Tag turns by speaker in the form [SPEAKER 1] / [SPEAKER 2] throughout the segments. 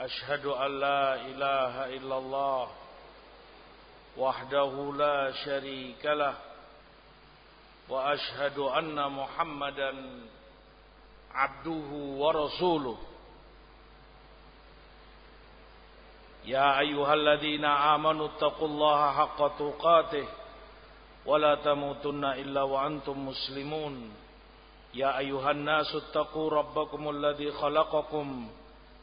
[SPEAKER 1] أشهد أن لا إله إلا الله وحده لا شريك له وأشهد أن محمدا عبده ورسوله. يا أيها الذين آمنوا اتقوا الله حق تقاته ولا تموتن إلا وأنتم مسلمون. يا أيها الناس اتقوا ربكم الذي خلقكم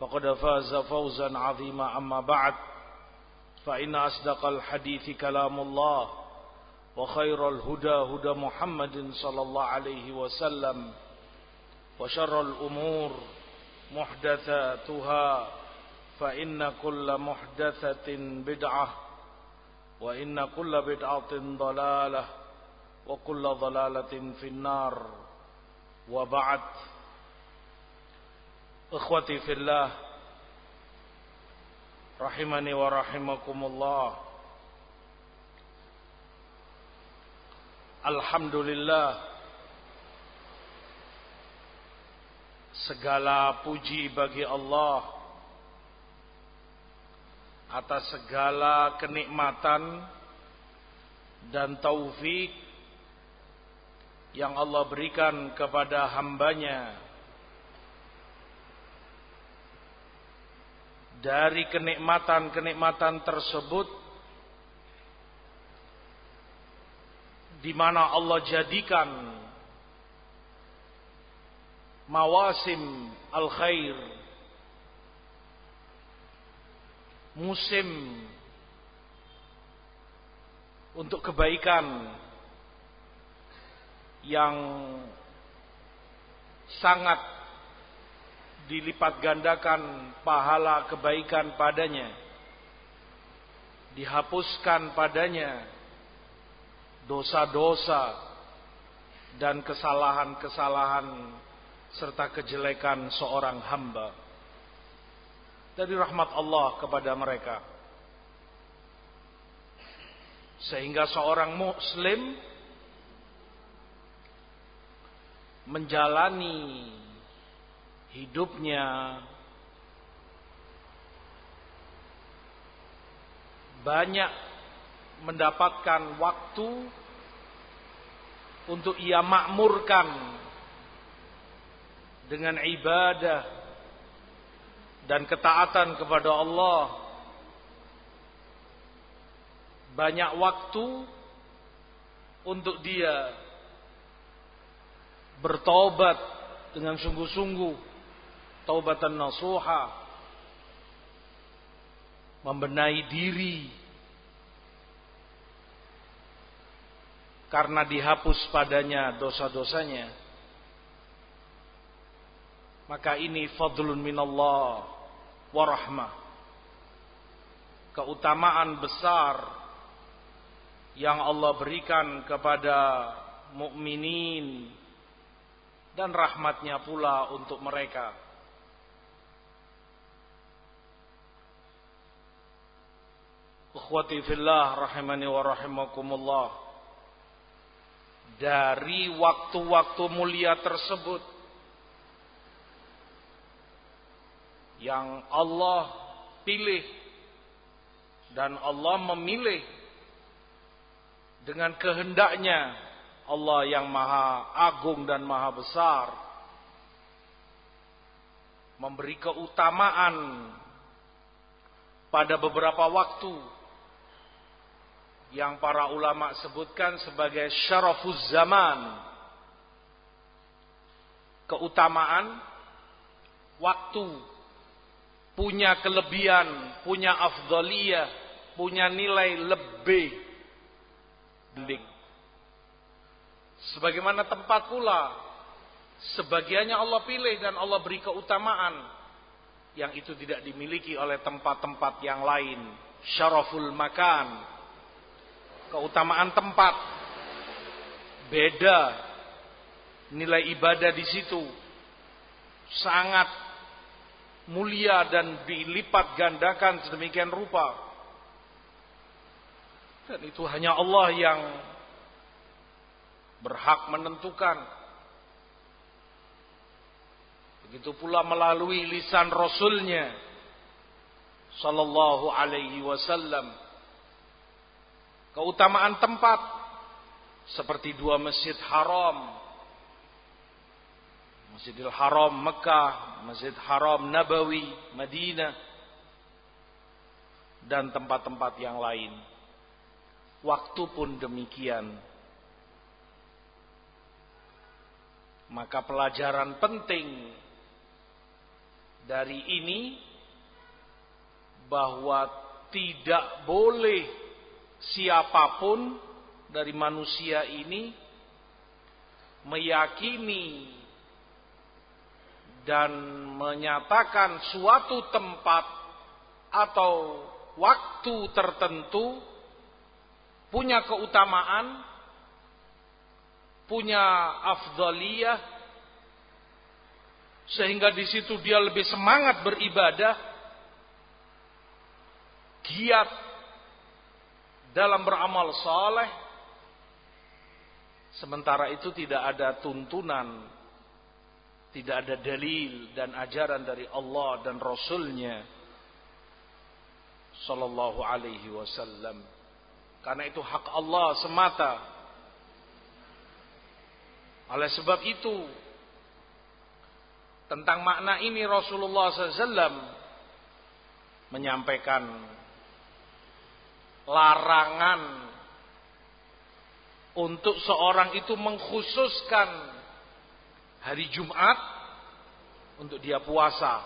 [SPEAKER 1] فقد فاز فوزا عظيما. أما بعد فإن أصدق الحديث كلام الله وخير الهدى هدى محمد صلى الله عليه وسلم وشر الأمور محدثاتها فإن كل محدثة بدعة وإن كل بدعة ضلالة وكل ضلالة في النار. وبعد Ikhwati fillah Rahimani wa rahimakumullah. Alhamdulillah Segala puji bagi Allah Atas segala kenikmatan Dan taufik Yang Allah berikan kepada hambanya dari kenikmatan-kenikmatan tersebut di mana Allah jadikan mawasim al-khair musim untuk kebaikan yang sangat dilipat gandakan pahala kebaikan padanya dihapuskan padanya dosa-dosa dan kesalahan-kesalahan serta kejelekan seorang hamba. Dari rahmat Allah kepada mereka. Sehingga seorang muslim menjalani hidupnya. Banyak mendapatkan waktu untuk ia makmurkan dengan ibadah dan ketaatan kepada Allah. Banyak waktu untuk dia bertobat dengan sungguh-sungguh taubatan nasuha. Membenahi diri. Karena dihapus padanya dosa-dosanya. Maka ini fadlun minallah wa rahmah. Keutamaan besar yang Allah berikan kepada mukminin dan rahmatnya pula untuk mereka Ikhwati fillah rahimani wa rahimakumullah. Dari waktu-waktu mulia tersebut yang Allah pilih dan Allah memilih dengan kehendaknya Allah yang maha agung dan maha besar memberi keutamaan pada beberapa waktu yang para ulama sebutkan sebagai syarafuz zaman keutamaan waktu punya kelebihan, punya afdaliyah, punya nilai lebih belik. Sebagaimana tempat pula sebagiannya Allah pilih dan Allah beri keutamaan yang itu tidak dimiliki oleh tempat-tempat yang lain. Syaraful makan. Keutamaan tempat. Beda. Nilai ibadah di situ sangat mulia dan dilipat gandakan sedemikian rupa. Dan itu hanya Allah yang berhak menentukan Begitu pula melalui lisan Rasulnya Sallallahu alaihi wasallam Keutamaan tempat. Seperti dua masjid haram. Masjidil Haram Mekah Masjid Haram Nabawi Madinah Dan tempat-tempat yang lain. Waktu pun demikian. Maka pelajaran penting dari ini bahwa tidak boleh siapa pun dari manusia ini meyakini dan menyatakan suatu tempat atau waktu tertentu punya keutamaan, punya afdaliyah sehingga di situ dia lebih semangat beribadah, giat dalam beramal saleh. Sementara itu tidak ada tuntunan, tidak ada dalil dan ajaran dari Allah dan Rasulnya Sallallahu alaihi wasallam. Karena itu hak Allah semata. Oleh sebab itu tentang makna ini Rasulullah SAW menyampaikan larangan untuk seorang itu mengkhususkan hari Jumat untuk dia puasa.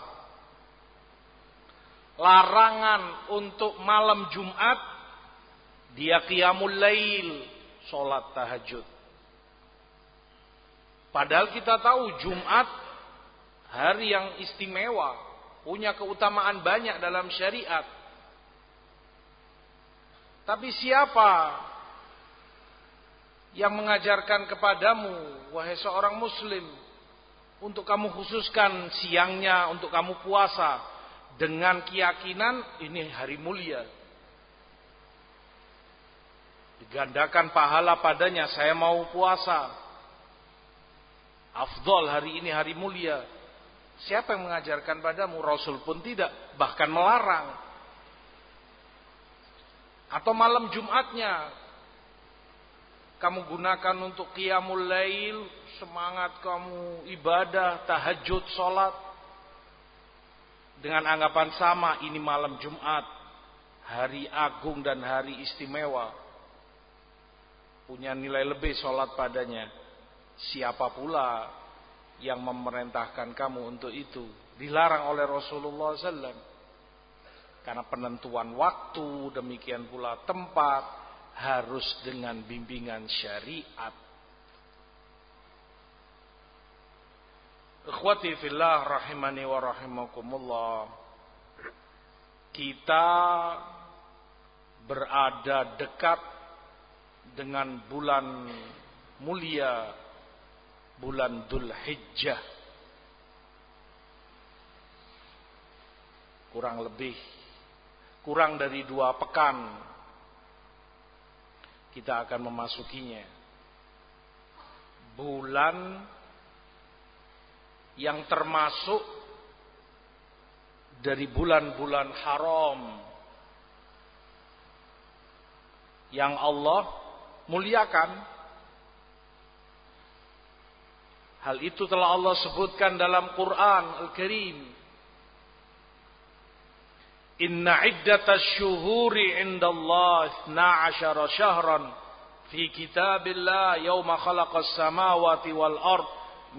[SPEAKER 1] Larangan untuk malam Jumat dia qiyamul lail, salat tahajud. Padahal kita tahu Jumat hari yang istimewa, punya keutamaan banyak dalam syariat. Tapi siapa yang mengajarkan kepadamu, wahai seorang muslim, untuk kamu khususkan siangnya untuk kamu puasa dengan keyakinan ini hari mulia. Digandakan pahala padanya, saya mau puasa. Afdol hari ini hari mulia. Siapa yang mengajarkan padamu? Rasul pun tidak, bahkan melarang. Atau malam Jumatnya kamu gunakan untuk qiyamul lail, semangat kamu ibadah, tahajud, salat dengan anggapan sama ini malam Jumat, hari agung dan hari istimewa. Punya nilai lebih salat padanya. Siapa pula yang memerintahkan kamu untuk itu dilarang oleh Rasulullah SAW karena penentuan waktu demikian pula tempat harus dengan bimbingan syariat Ikhwati fillah rahimani wa rahimakumullah kita berada dekat dengan bulan mulia bulan Dhul Hijjah. Kurang lebih, kurang dari dua pekan kita akan memasukinya. Bulan yang termasuk dari bulan-bulan haram yang Allah muliakan Hal itu telah Allah sebutkan dalam Quran Al-Karim. Inna iddatash syuhuri indallah 12 syahran fi kitabillah yawma khalaqas samawati wal ard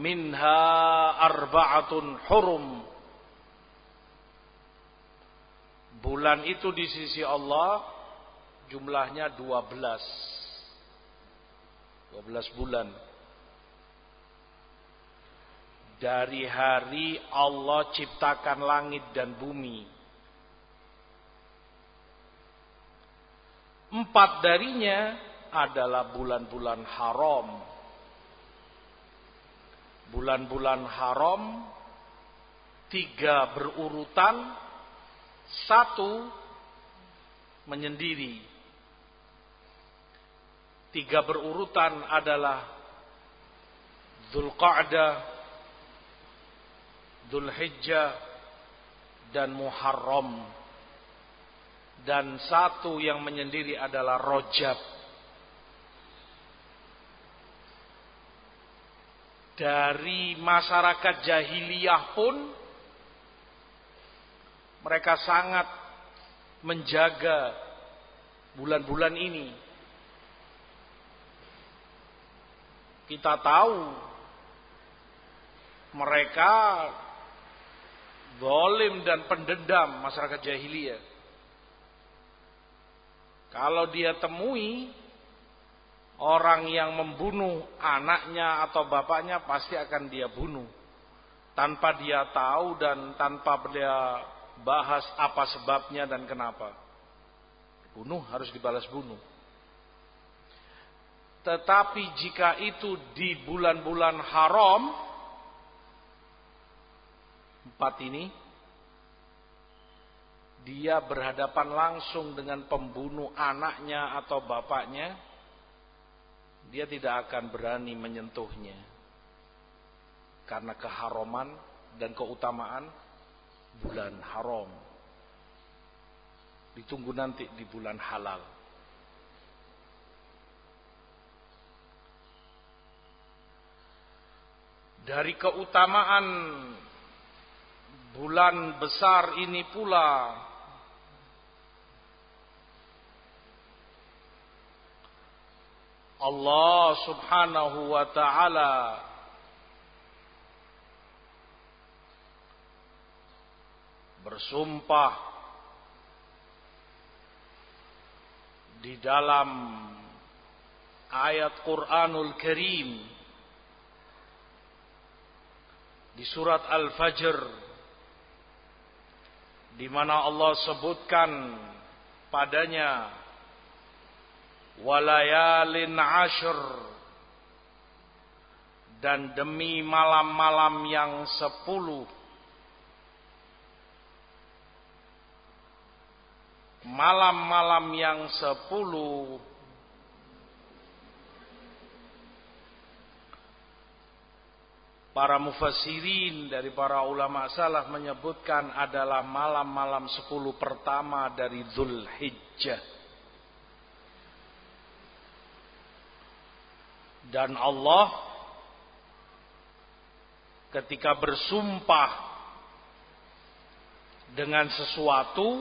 [SPEAKER 1] minha arba'atun hurum. Bulan itu di sisi Allah jumlahnya 12 12 bulan. Dari hari Allah ciptakan langit dan bumi empat darinya adalah bulan-bulan haram. Bulan-bulan haram tiga berurutan, satu menyendiri. Tiga berurutan adalah Dzulqa'dah, Dzulhijjah dan Muharram. Dan satu yang menyendiri adalah Rojab. dari masyarakat jahiliyah pun mereka sangat menjaga bulan-bulan ini. Kita tahu mereka zalim dan pendendam masyarakat jahiliyah. Kalau dia temui Orang yang membunuh anaknya atau bapaknya pasti akan dia bunuh. Tanpa dia tahu dan tanpa dia bahas apa sebabnya dan kenapa. Bunuh harus dibalas bunuh. Tetapi jika itu di bulan-bulan haram, empat ini, dia berhadapan langsung dengan pembunuh anaknya atau bapaknya, dia tidak akan berani menyentuhnya. Karena keharuman dan keutamaan bulan haram. Ditunggu nanti di bulan halal. Dari keutamaan bulan besar ini pula Allah subhanahu wa ta'ala. Bersumpah di dalam ayat Quranul Karim. Di surat Al-Fajr. Di mana Allah sebutkan padanya walayalin ashur dan demi malam-malam yang sepuluh malam-malam yang sepuluh Para mufassirin dari para ulama salaf menyebutkan adalah malam-malam sepuluh pertama dari Zulhijjah. Dan Allah ketika bersumpah dengan sesuatu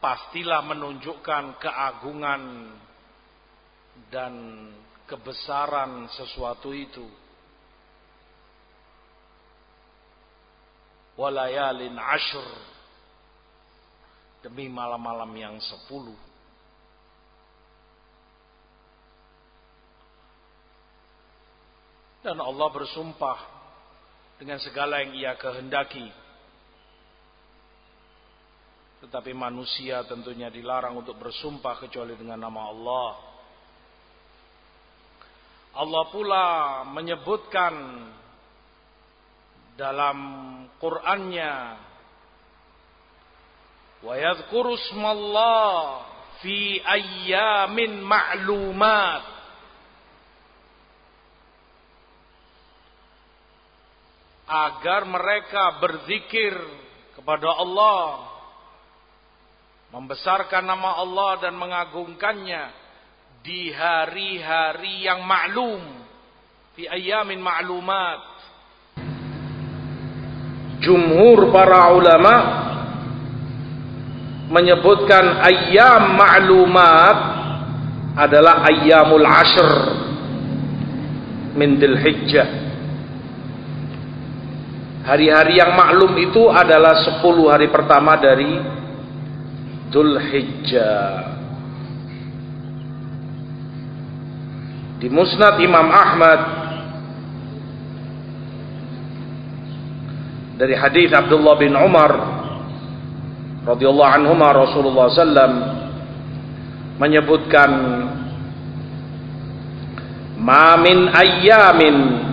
[SPEAKER 1] pastilah menunjukkan keagungan dan kebesaran sesuatu itu. Walayalin ashur demi malam-malam yang sepuluh. Dan Allah bersumpah dengan segala yang ia kehendaki. Tetapi manusia tentunya dilarang untuk bersumpah kecuali dengan nama Allah. Allah pula menyebutkan dalam Qur'annya wa yadhkuru fi ayyamin ma'lumat agar mereka berzikir kepada Allah membesarkan nama Allah dan mengagungkannya di hari-hari yang maklum di ayamin ma'lumat jumhur para ulama menyebutkan ayam ma'lumat adalah ayyamul ashr min Hijjah. Hari-hari yang maklum itu adalah 10 hari pertama dari Dhul Hijjah. Di Musnad Imam Ahmad dari hadis Abdullah bin Umar radhiyallahu anhuma Rasulullah sallam menyebutkan ma min ayyamin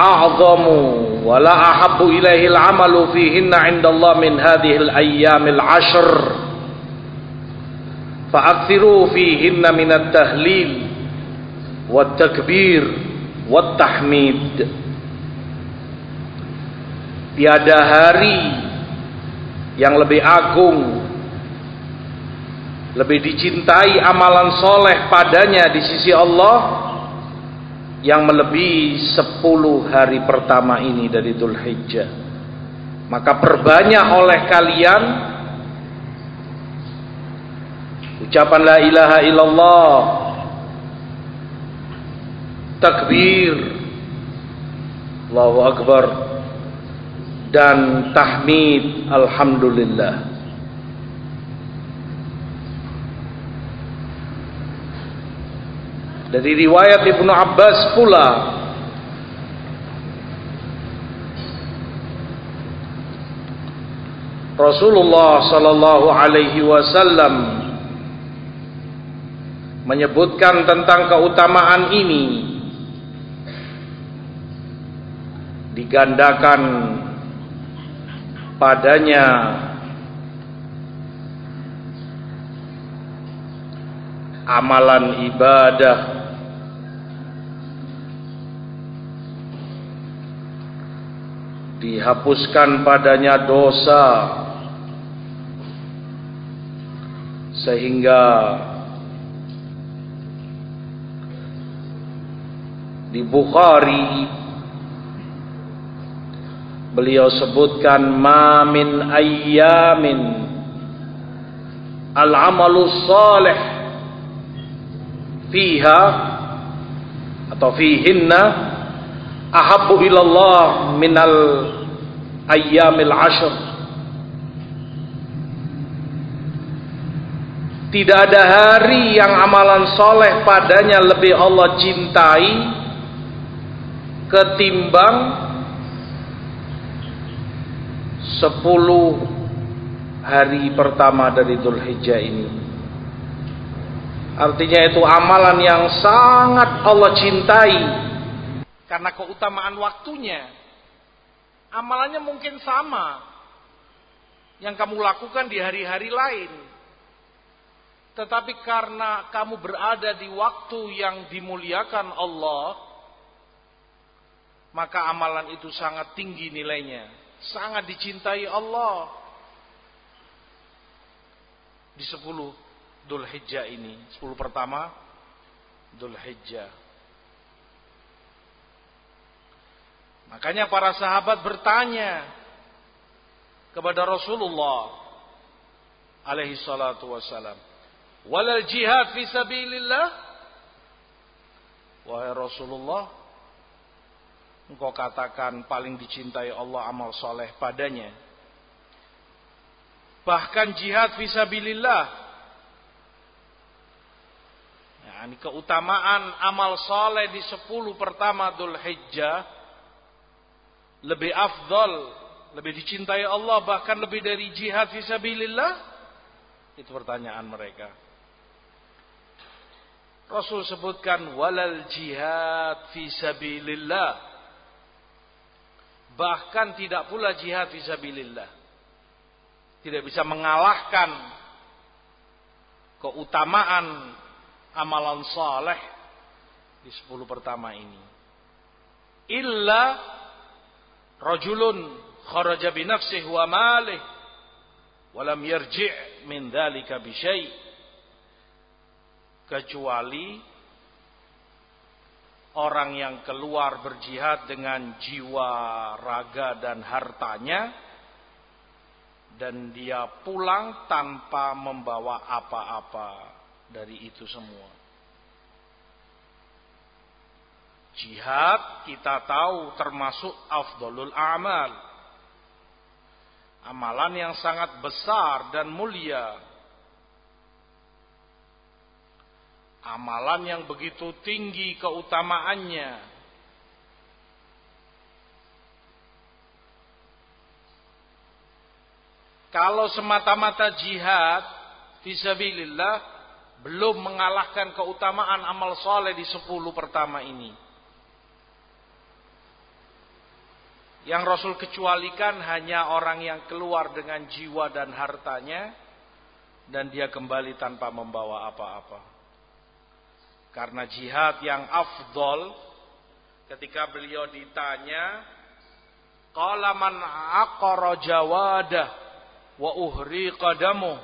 [SPEAKER 1] a'zamu wa la ahabbu ilaihi al-amalu fihinna 'inda Allah min hadhihi al-ayyamil 'ashr. Fa'akthiru fihinna min at-tahlil wat-takbir wat-tahmid tiada hari yang lebih agung lebih dicintai amalan soleh padanya di sisi Allah yang melebihi sepuluh hari pertama ini dari Dhul Hijjah maka perbanyak oleh kalian ucapan la ilaha illallah takbir Allahu Akbar dan tahmid alhamdulillah dari riwayat Ibnu Abbas pula. Rasulullah sallallahu alaihi wasallam menyebutkan tentang keutamaan ini. Digandakan padanya amalan ibadah dihapuskan padanya dosa. Sehingga di Bukhari beliau sebutkan ma min ayyamin al amalu salih fiha atau fihinna ahabbu ilallah minal ayyamil ashr. Tidak ada hari yang amalan soleh padanya lebih Allah cintai ketimbang sepuluh hari pertama dari Dhul Hijjah ini. Artinya itu amalan yang sangat Allah cintai karena keutamaan waktunya amalannya mungkin sama yang kamu lakukan di hari-hari lain. Tetapi karena kamu berada di waktu yang dimuliakan Allah maka amalan itu sangat tinggi nilainya. Sangat dicintai Allah. Di 10 Dhul Hijjah ini 10 pertama Dhul Hijjah makanya para sahabat bertanya kepada Rasulullah alaihi salatu wassalam walal jihad fi sabilillah wahai Rasulullah engkau katakan paling dicintai Allah amal soleh padanya. Bahkan jihad visabilillah. Ya, ini keutamaan amal soleh di sepuluh pertama Dhul Hijjah lebih afdol, lebih dicintai Allah bahkan lebih dari jihad visabilillah. Itu pertanyaan mereka. Rasul sebutkan walal jihad visabilillah bahkan tidak pula jihad fisabilillah tidak bisa mengalahkan keutamaan amalan saleh di sepuluh pertama ini illa rajulun kharaja bi nafsihi wa malih wa lam yarji' min dzalika bi syai' kecuali orang yang keluar berjihad dengan jiwa, raga dan hartanya dan dia pulang tanpa membawa apa-apa dari itu semua. Jihad kita tahu termasuk afdolul amal. Amalan yang sangat besar dan mulia. Amalan yang begitu tinggi keutamaannya. Kalau semata-mata jihad fisabilillah belum mengalahkan keutamaan amal soleh di sepuluh pertama ini. Yang Rasul kecualikan hanya orang yang keluar dengan jiwa dan hartanya dan dia kembali tanpa membawa apa-apa. Karena jihad yang afdol ketika beliau ditanya qala man aqara jawadah wa uhri qadamu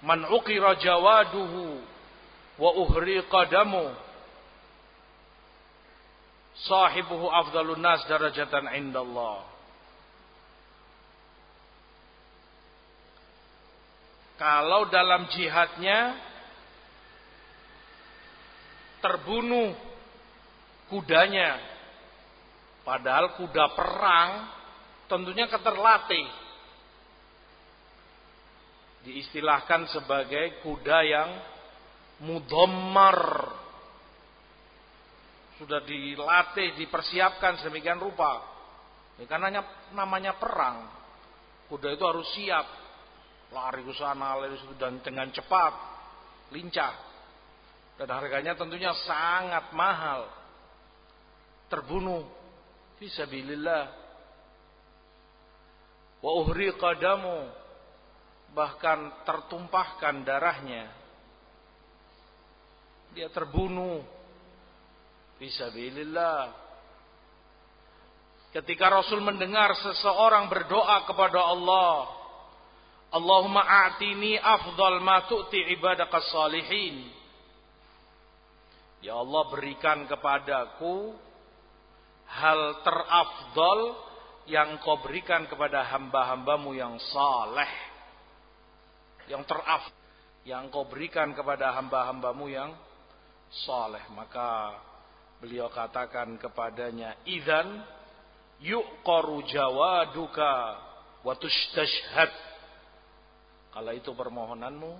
[SPEAKER 1] man uqira jawaduhu wa uhri qadamu sahibuhu afdalun nas darajatan indallah kalau dalam jihadnya terbunuh kudanya padahal kuda perang tentunya keterlatih. Diistilahkan sebagai kuda yang mudammar. Sudah dilatih, dipersiapkan sedemikian rupa. Ya, karena namanya perang. Kuda itu harus siap. Lari ke sana, lari ke dan dengan cepat, lincah. Dan harganya tentunya sangat mahal. Terbunuh. Fisabilillah wa uhri qadamu bahkan tertumpahkan darahnya dia terbunuh fisabilillah. Ketika Rasul mendengar seseorang berdoa kepada Allah Allahumma a'tini afdal ma tu'ti ibadaka salihin. Ya Allah berikan kepadaku hal terafdal yang kau berikan kepada hamba-hambamu yang saleh. Yang teraf yang kau berikan kepada hamba-hambamu yang saleh. Maka beliau katakan kepadanya idzan yuqaru jawaduka wa tustashhad kalau itu permohonanmu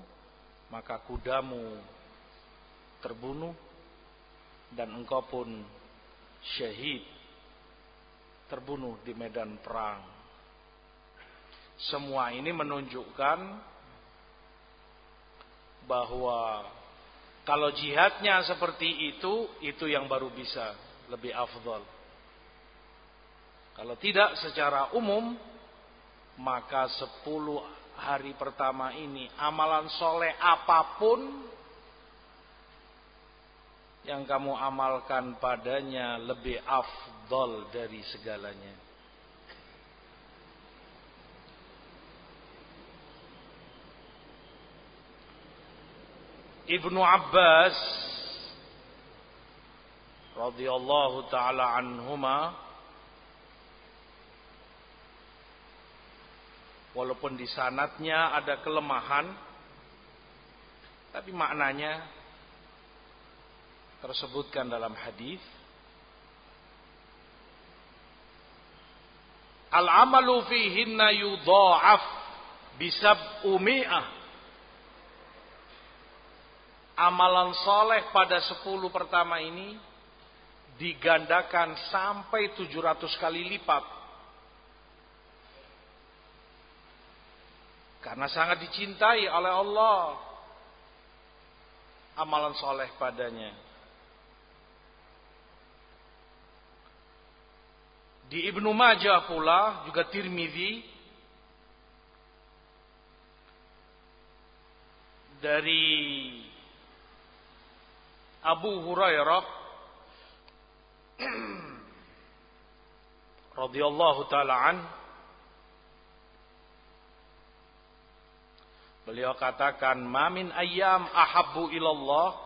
[SPEAKER 1] maka kudamu terbunuh dan engkau pun syahid terbunuh di medan perang. Semua ini menunjukkan bahwa kalau jihadnya seperti itu, itu yang baru bisa lebih afdol. Kalau tidak secara umum, maka sepuluh hari pertama ini amalan soleh apa pun yang kamu amalkan padanya lebih afdol dari segalanya. Ibnu Abbas radhiyallahu taala anhuma walaupun di sanatnya ada kelemahan tapi maknanya tersebutkan dalam hadis Al-amalu fihinna yudha'af bisab umi'ah Amalan soleh pada sepuluh pertama ini digandakan sampai tujuh ratus kali lipat. Karena sangat dicintai oleh Allah amalan soleh padanya. Di Ibnu Majah pula juga Tirmizi dari Abu Hurairah radhiyallahu taala an Beliau katakan mamin ayyam ahabbu ilallah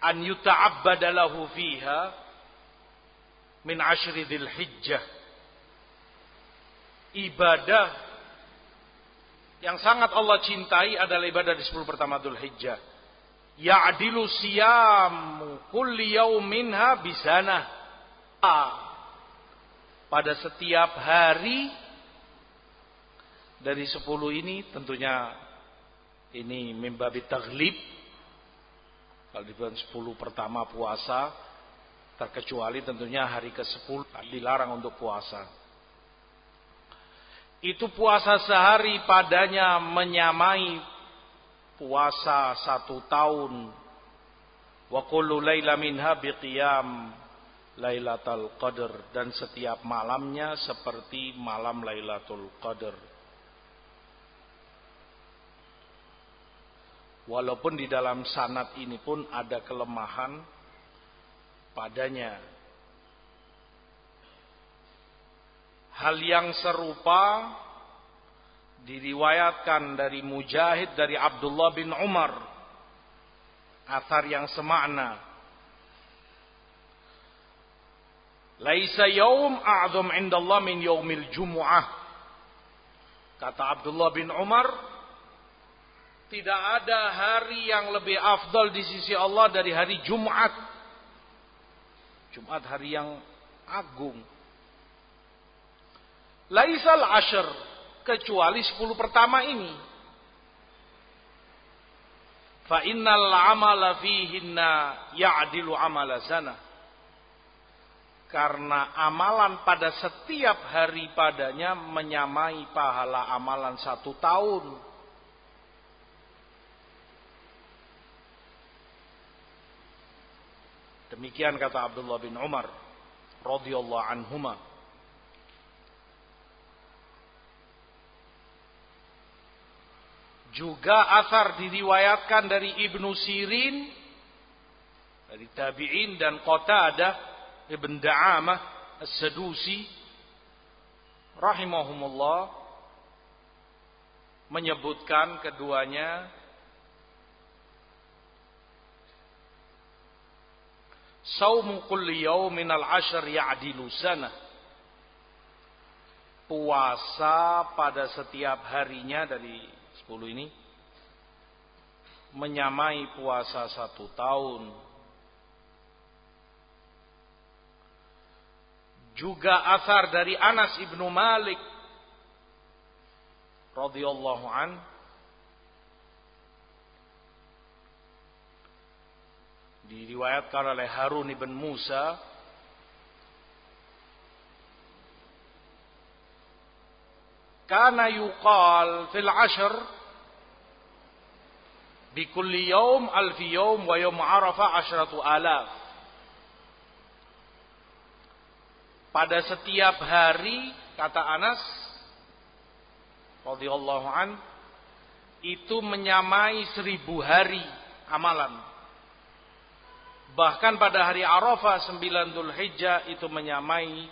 [SPEAKER 1] an yuta'abbada lahu fiha min ashri dhil hijjah ibadah yang sangat Allah cintai adalah ibadah di 10 pertama Dhul Hijjah. Ya'dilu siyamu kulli yauminha bisana. Pada setiap hari dari 10 ini tentunya ini mimbabi taglib. Kalau di bulan 10 pertama puasa terkecuali tentunya hari ke-10 dilarang untuk puasa itu puasa sehari padanya menyamai puasa satu tahun. Wa kullu laila minha biqiyam Lailatul Qadar dan setiap malamnya seperti malam Lailatul Qadar. Walaupun di dalam sanat ini pun ada kelemahan padanya Hal yang serupa diriwayatkan dari Mujahid dari Abdullah bin Umar. Athar yang semakna. Laisa yaum a'zam indallah min yaumil jumu'ah. Kata Abdullah bin Umar, tidak ada hari yang lebih afdal di sisi Allah dari hari Jumat. Jumat hari yang agung. Laisal ashar kecuali sepuluh pertama ini. Fa innal amala fihinna ya'dilu amala sana. Karena amalan pada setiap hari padanya menyamai pahala amalan satu tahun. Demikian kata Abdullah bin Umar radhiyallahu anhumah. Juga asar diriwayatkan dari Ibnu Sirin dari tabi'in dan ada Ibn Da'amah As-Sadusi rahimahumullah menyebutkan keduanya Saumu kulli yaumin al-ashr ya'dilu sanah. Puasa pada setiap harinya dari 10 ini menyamai puasa satu tahun. Juga asar dari Anas ibnu Malik radhiyallahu an diriwayatkan oleh Harun ibn Musa kana yuqal fil ashr Bikulli yaum alfi yaum wa yaum arafah asyratu alaf. Pada setiap hari kata Anas radhiyallahu an itu menyamai seribu hari amalan. Bahkan pada hari Arafah sembilan Dhul Hijjah itu menyamai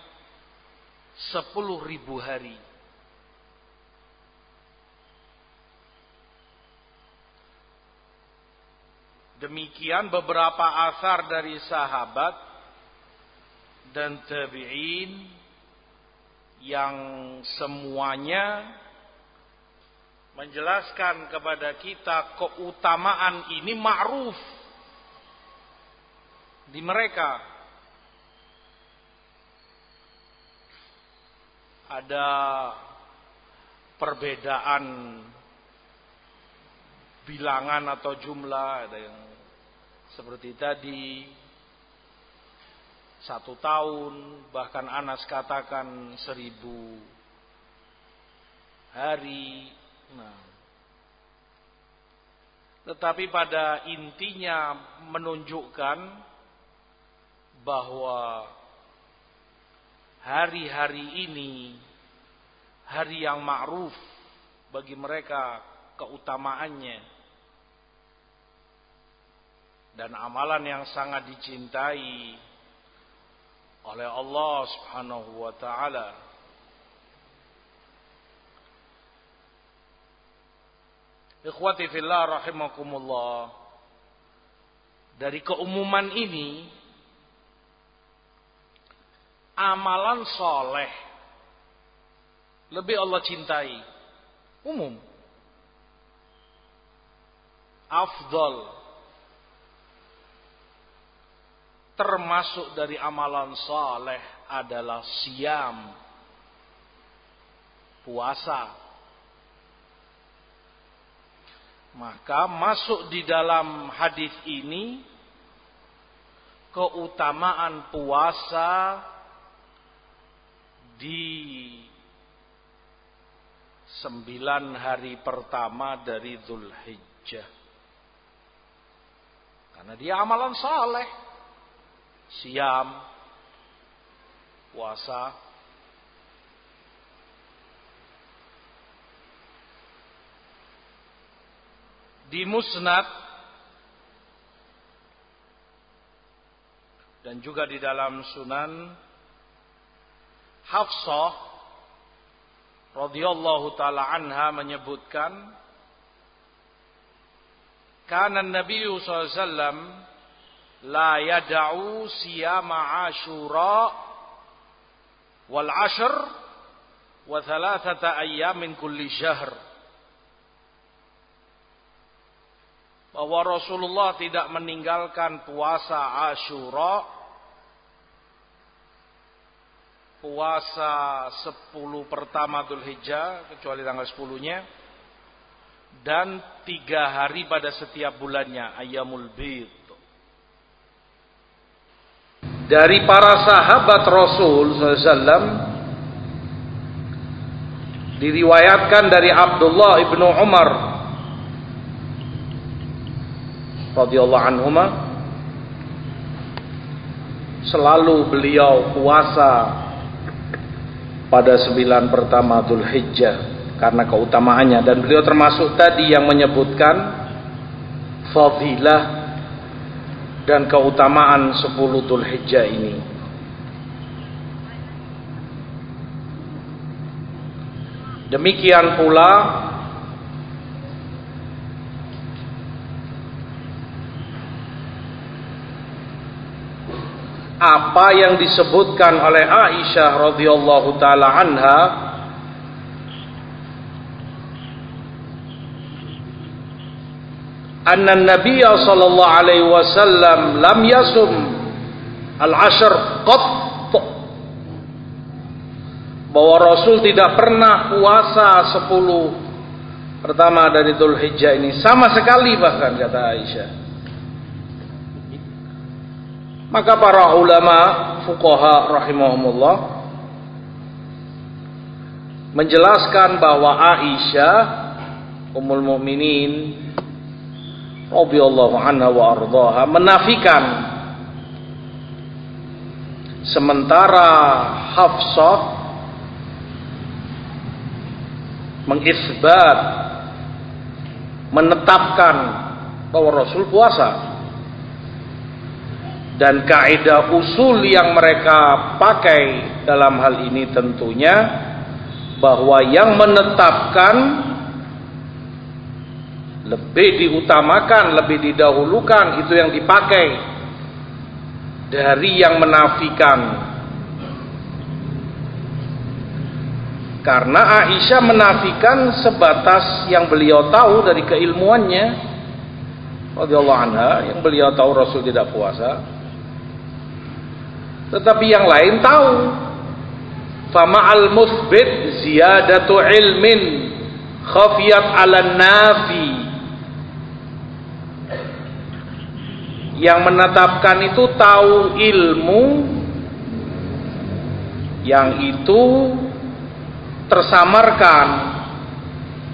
[SPEAKER 1] sepuluh ribu hari. Demikian beberapa asar dari sahabat dan tabi'in yang semuanya menjelaskan kepada kita keutamaan ini ma'ruf di mereka. Ada perbedaan bilangan atau jumlah ada yang seperti tadi satu tahun bahkan Anas katakan seribu hari. Nah. Tetapi pada intinya menunjukkan bahwa hari-hari ini hari yang ma'ruf bagi mereka keutamaannya dan amalan yang sangat dicintai oleh Allah Subhanahu wa taala. Ikhwati fillah rahimakumullah. Dari keumuman ini amalan soleh lebih Allah cintai. Umum. Afdol. Termasuk dari amalan saleh adalah siam. Puasa. Maka masuk di dalam hadis ini keutamaan puasa di sembilan hari pertama dari Zulhijjah. Karena dia amalan saleh. Siam, puasa, di musnad dan juga di dalam sunan Hafsah radhiyallahu taala anha menyebutkan karena Nabi sallallahu alaihi wasallam la yad'u siyama Ashura wal ashr wa thalathata ayyamin kulli syahr. Bahwa Rasulullah tidak meninggalkan puasa Ashura puasa 10 pertama Dhul Hijjah kecuali tanggal 10-nya dan tiga hari pada setiap bulannya Ayamul Bid dari para sahabat Rasul SAW diriwayatkan dari Abdullah ibnu Umar radhiyallahu anhuma selalu beliau puasa pada sembilan pertama Dhul Hijjah karena keutamaannya. Dan beliau termasuk tadi yang menyebutkan fadilah dan keutamaan sepuluh Dhul Hijjah ini. Demikian pula apa yang disebutkan oleh Aisyah radhiyallahu taala anha anna Nabi sallallahu alaihi wasallam lam yasum al-ashr qat bahwa Rasul tidak pernah puasa 10 pertama dari Dhul Hijjah ini. Sama sekali bahkan kata Aisyah. Maka para ulama fuqaha rahimahumullah menjelaskan bahwa Aisyah Ummul Mukminin radhiyallahu anha wa ardhaha menafikan. Sementara Hafsah mengisbat menetapkan bahwa Rasul puasa. Dan kaidah usul yang mereka pakai dalam hal ini tentunya bahwa yang menetapkan lebih diutamakan, lebih didahulukan itu yang dipakai dari yang menafikan. Karena Aisyah menafikan sebatas yang beliau tahu dari keilmuannya radhiyallahu anha yang beliau tahu Rasul tidak puasa tetapi yang lain tahu. Fama al musbit ziyadatu ilmin khafiyat ala nafi. Yang menetapkan itu tahu ilmu yang itu tersamarkan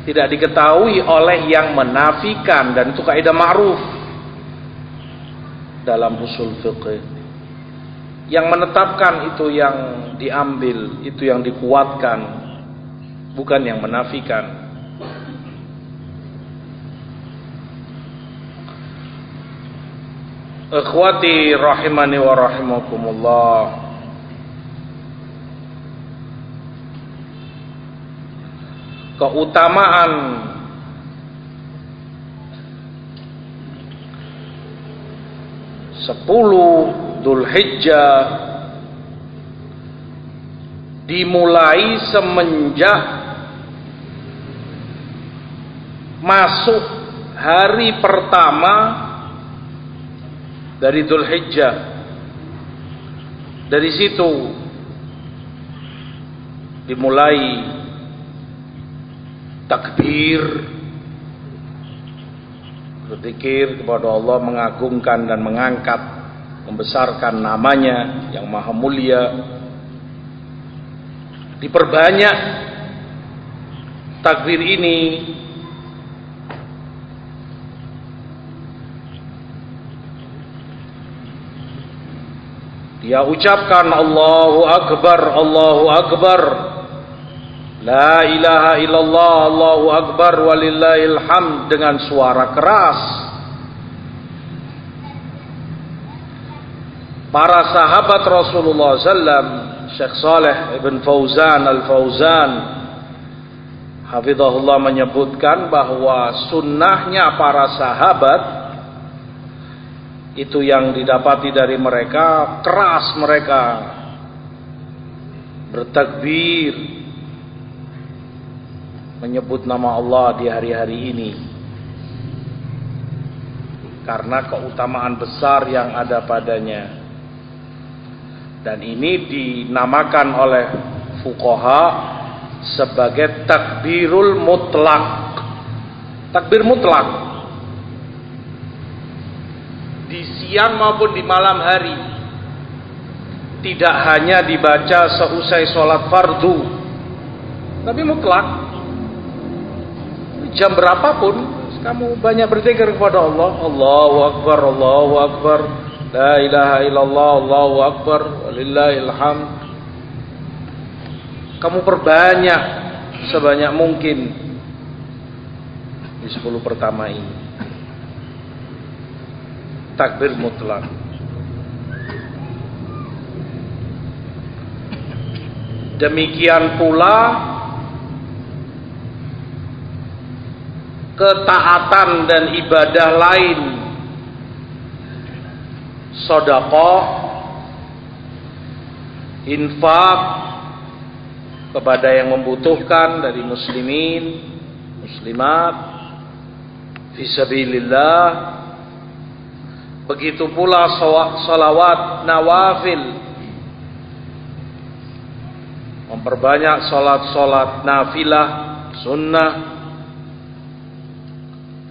[SPEAKER 1] tidak diketahui oleh yang menafikan dan itu kaidah ma'ruf dalam usul fiqh yang menetapkan itu yang diambil, itu yang dikuatkan, bukan yang menafikan. Ikhwati rahimani wa rahimakumullah. Keutamaan sepuluh Dhul Hijjah dimulai semenjak masuk hari pertama dari Dhul Hijjah. Dari situ. Dimulai takbir. Berzikir kepada Allah mengagungkan dan mengangkat membesarkan namanya yang maha mulia. Diperbanyak takbir ini dia ucapkan Allahu Akbar Allahu Akbar. La ilaha illallah Allahu Akbar walillahil hamd dengan suara keras. Para sahabat Rasulullah sallam Syekh Saleh Ibn Fauzan Al-Fauzan Hafizahullah menyebutkan bahwa sunnahnya para sahabat itu yang didapati dari mereka keras mereka bertakbir menyebut nama Allah di hari-hari ini karena keutamaan besar yang ada padanya dan ini dinamakan oleh fuqaha sebagai takbirul mutlak. Takbir mutlak. Di siang maupun di malam hari. Tidak hanya dibaca seusai sholat fardu. Tapi mutlak. Jam berapapun kamu banyak berzikir kepada Allah. Allahu Akbar, Allahu Akbar. La ilaha illallah Allahu akbar. Kamu perbanyak sebanyak mungkin di 10 pertama ini. Takbir mutlak. Demikian pula ketaatan dan ibadah lain sodakoh, infak kepada yang membutuhkan dari muslimin, muslimat, fisabilillah. Begitu pula salawat nawafil. Memperbanyak salat-salat nafilah, sunnah.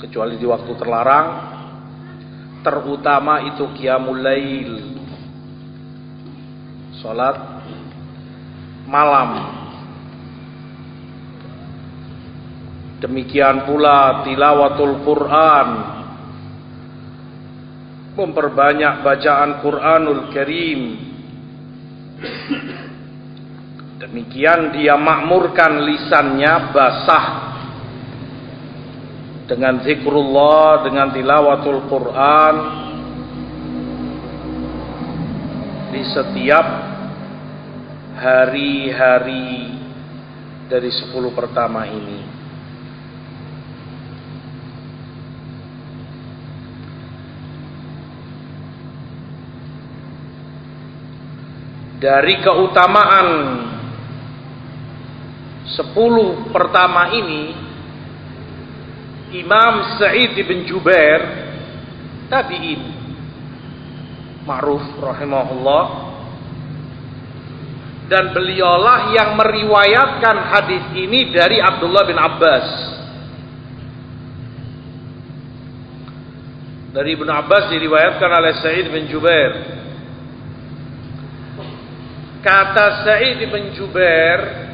[SPEAKER 1] Kecuali di waktu terlarang terutama itu qiyamul lail salat malam demikian pula tilawatul Quran memperbanyak bacaan Quranul Karim. Demikian dia makmurkan lisannya basah. Dengan zikrullah, dengan tilawatul Quran. Di setiap hari-hari dari sepuluh pertama ini. Dari keutamaan sepuluh pertama ini Imam Sa'id bin Jubair tabi'in ma'ruf rahimahullah dan beliaulah yang meriwayatkan hadis ini dari Abdullah bin Abbas. Dari Ibnu Abbas diriwayatkan oleh Sa'id bin Jubair kata Sa'id bin Jubair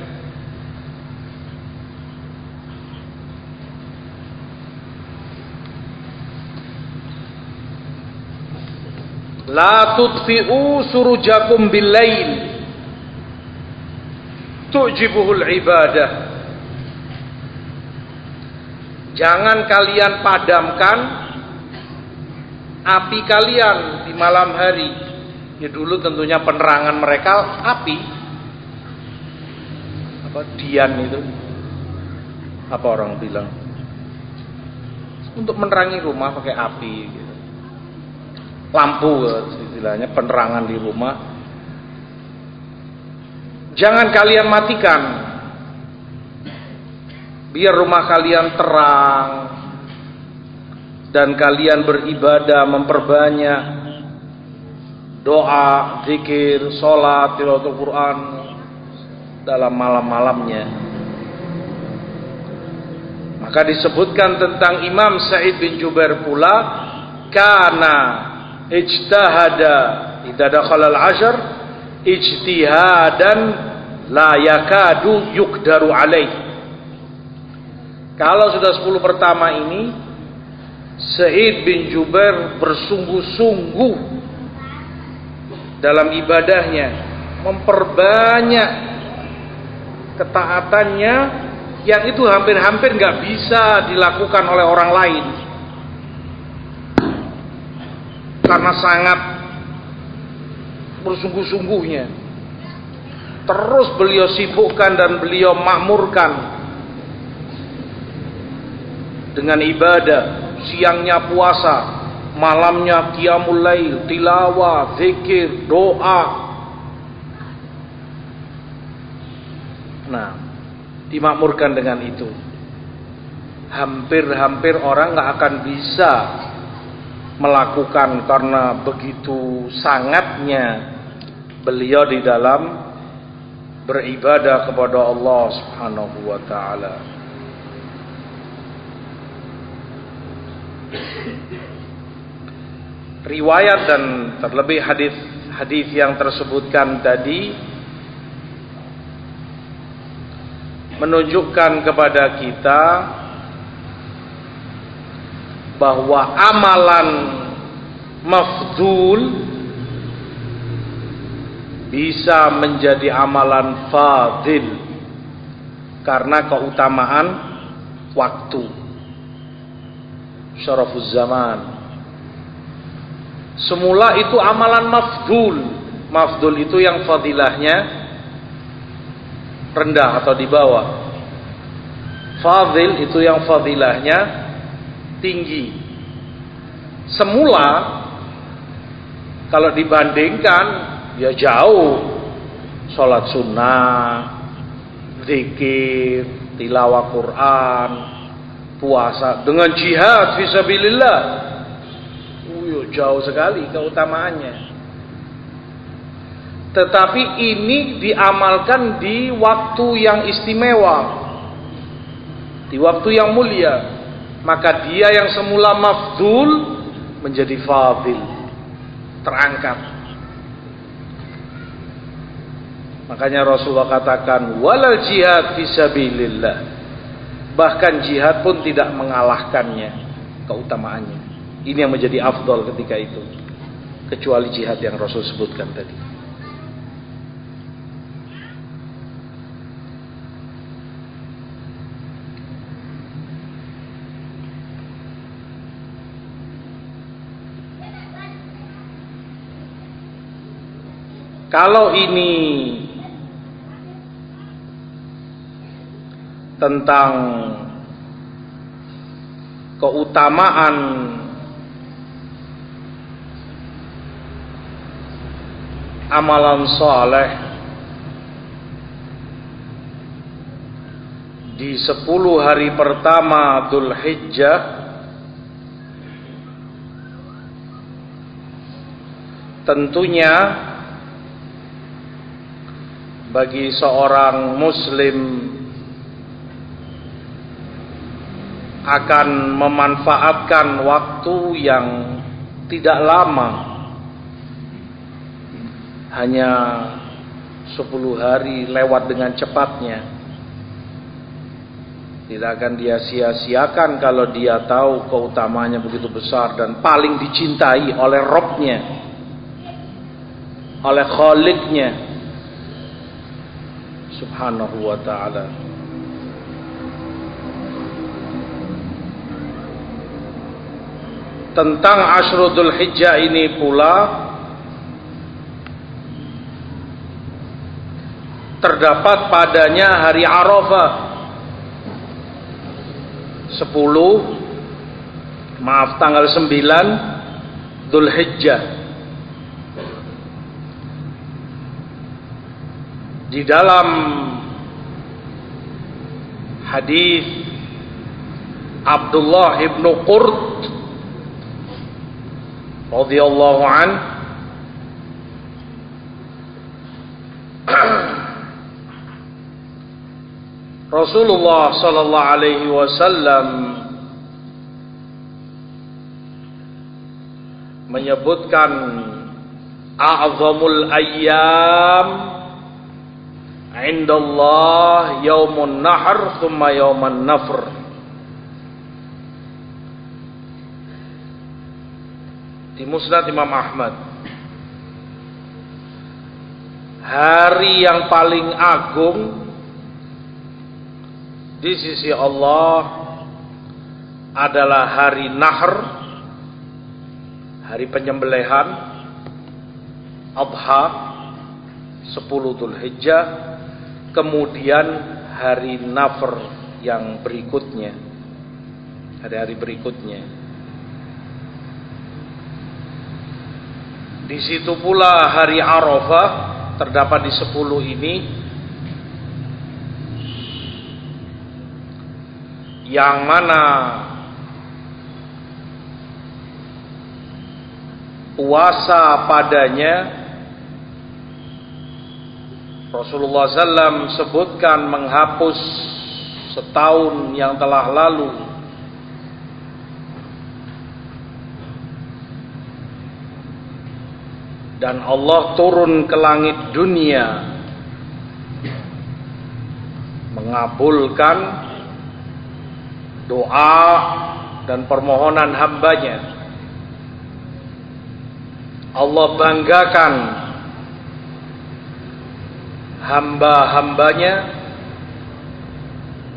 [SPEAKER 1] La tudfi'u surujakum billail tu'jibuhul ibadah Jangan kalian padamkan api kalian di malam hari. Ya dulu tentunya penerangan mereka api. Apa dian itu? Apa orang bilang? Untuk menerangi rumah pakai api gitu lampu istilahnya penerangan di rumah Jangan kalian matikan. Biar rumah kalian terang dan kalian beribadah memperbanyak doa, zikir, salat, tilawatul Quran dalam malam-malamnya. Maka disebutkan tentang Imam Sa'id bin Jubair pula kana ijtahada idza dakhala al-ashr ijtihadan la yakadu yukdaru alaih. Kalau sudah 10 pertama ini Sa'id bin Jubair bersungguh-sungguh dalam ibadahnya, memperbanyak ketaatannya yang itu hampir-hampir nggak bisa dilakukan oleh orang lain karena sangat bersungguh-sungguhnya. Terus beliau sibukkan dan beliau makmurkan dengan ibadah siangnya puasa, malamnya qiyamul lail, tilawah, zikir, doa. Nah, dimakmurkan dengan itu. Hampir-hampir orang nggak akan bisa melakukan karena begitu sangatnya beliau di dalam beribadah kepada Allah Subhanahu wa taala. Riwayat dan terlebih hadis-hadis yang tersebutkan tadi menunjukkan kepada kita bahwa amalan mafdul bisa menjadi amalan fadil karena keutamaan waktu. Syarafuz zaman Semula itu amalan mafdul. Mafdul itu yang fadilahnya rendah atau di bawah. Fadil itu yang fadilahnya tinggi. Semula kalau dibandingkan ya jauh. Salat sunnah, zikir, tilawah Quran, puasa dengan jihad fisabilillah jauh sekali keutamaannya. Tetapi ini diamalkan di waktu yang istimewa. Di waktu yang mulia. Maka dia yang semula mafdul menjadi fadil. Terangkat. Makanya Rasulullah katakan walal jihad fisabilillah. Bahkan jihad pun tidak mengalahkannya keutamaannya. Ini yang menjadi afdol ketika itu. Kecuali jihad yang Rasul sebutkan tadi. Kalau ini tentang keutamaan amalan saleh di sepuluh hari pertama Dhul Hijjah tentunya bagi seorang muslim akan memanfaatkan waktu yang tidak lama hanya 10 hari lewat dengan cepatnya. Tidak akan dia sia-siakan kalau dia tahu keutamanya begitu besar dan paling dicintai oleh Robnya, oleh Khaliknya, Subhanahu wa Ta'ala. Tentang Ashrudul Hijjah ini pula terdapat padanya hari Arafah. 10 maaf tanggal 9 Dhul Hijjah di dalam hadis Abdullah ibnu Qurt radhiyallahu an Rasulullah sallallahu alaihi wasallam menyebutkan a'zamul ayyam indallah yaumun nahr thumma yauman nafr. Di musnad Imam Ahmad. Hari yang paling agung di sisi Allah adalah hari Nahr hari penyembelihan Adha 10 Dhul Hijjah kemudian hari Nafr yang berikutnya hari-hari berikutnya. Di situ pula hari Arafah terdapat di 10 ini yang mana? Puasa padanya Rasulullah SAW sebutkan menghapus setahun yang telah lalu. Dan Allah turun ke langit dunia mengabulkan doa dan permohonan hambanya. Allah banggakan hamba-hambanya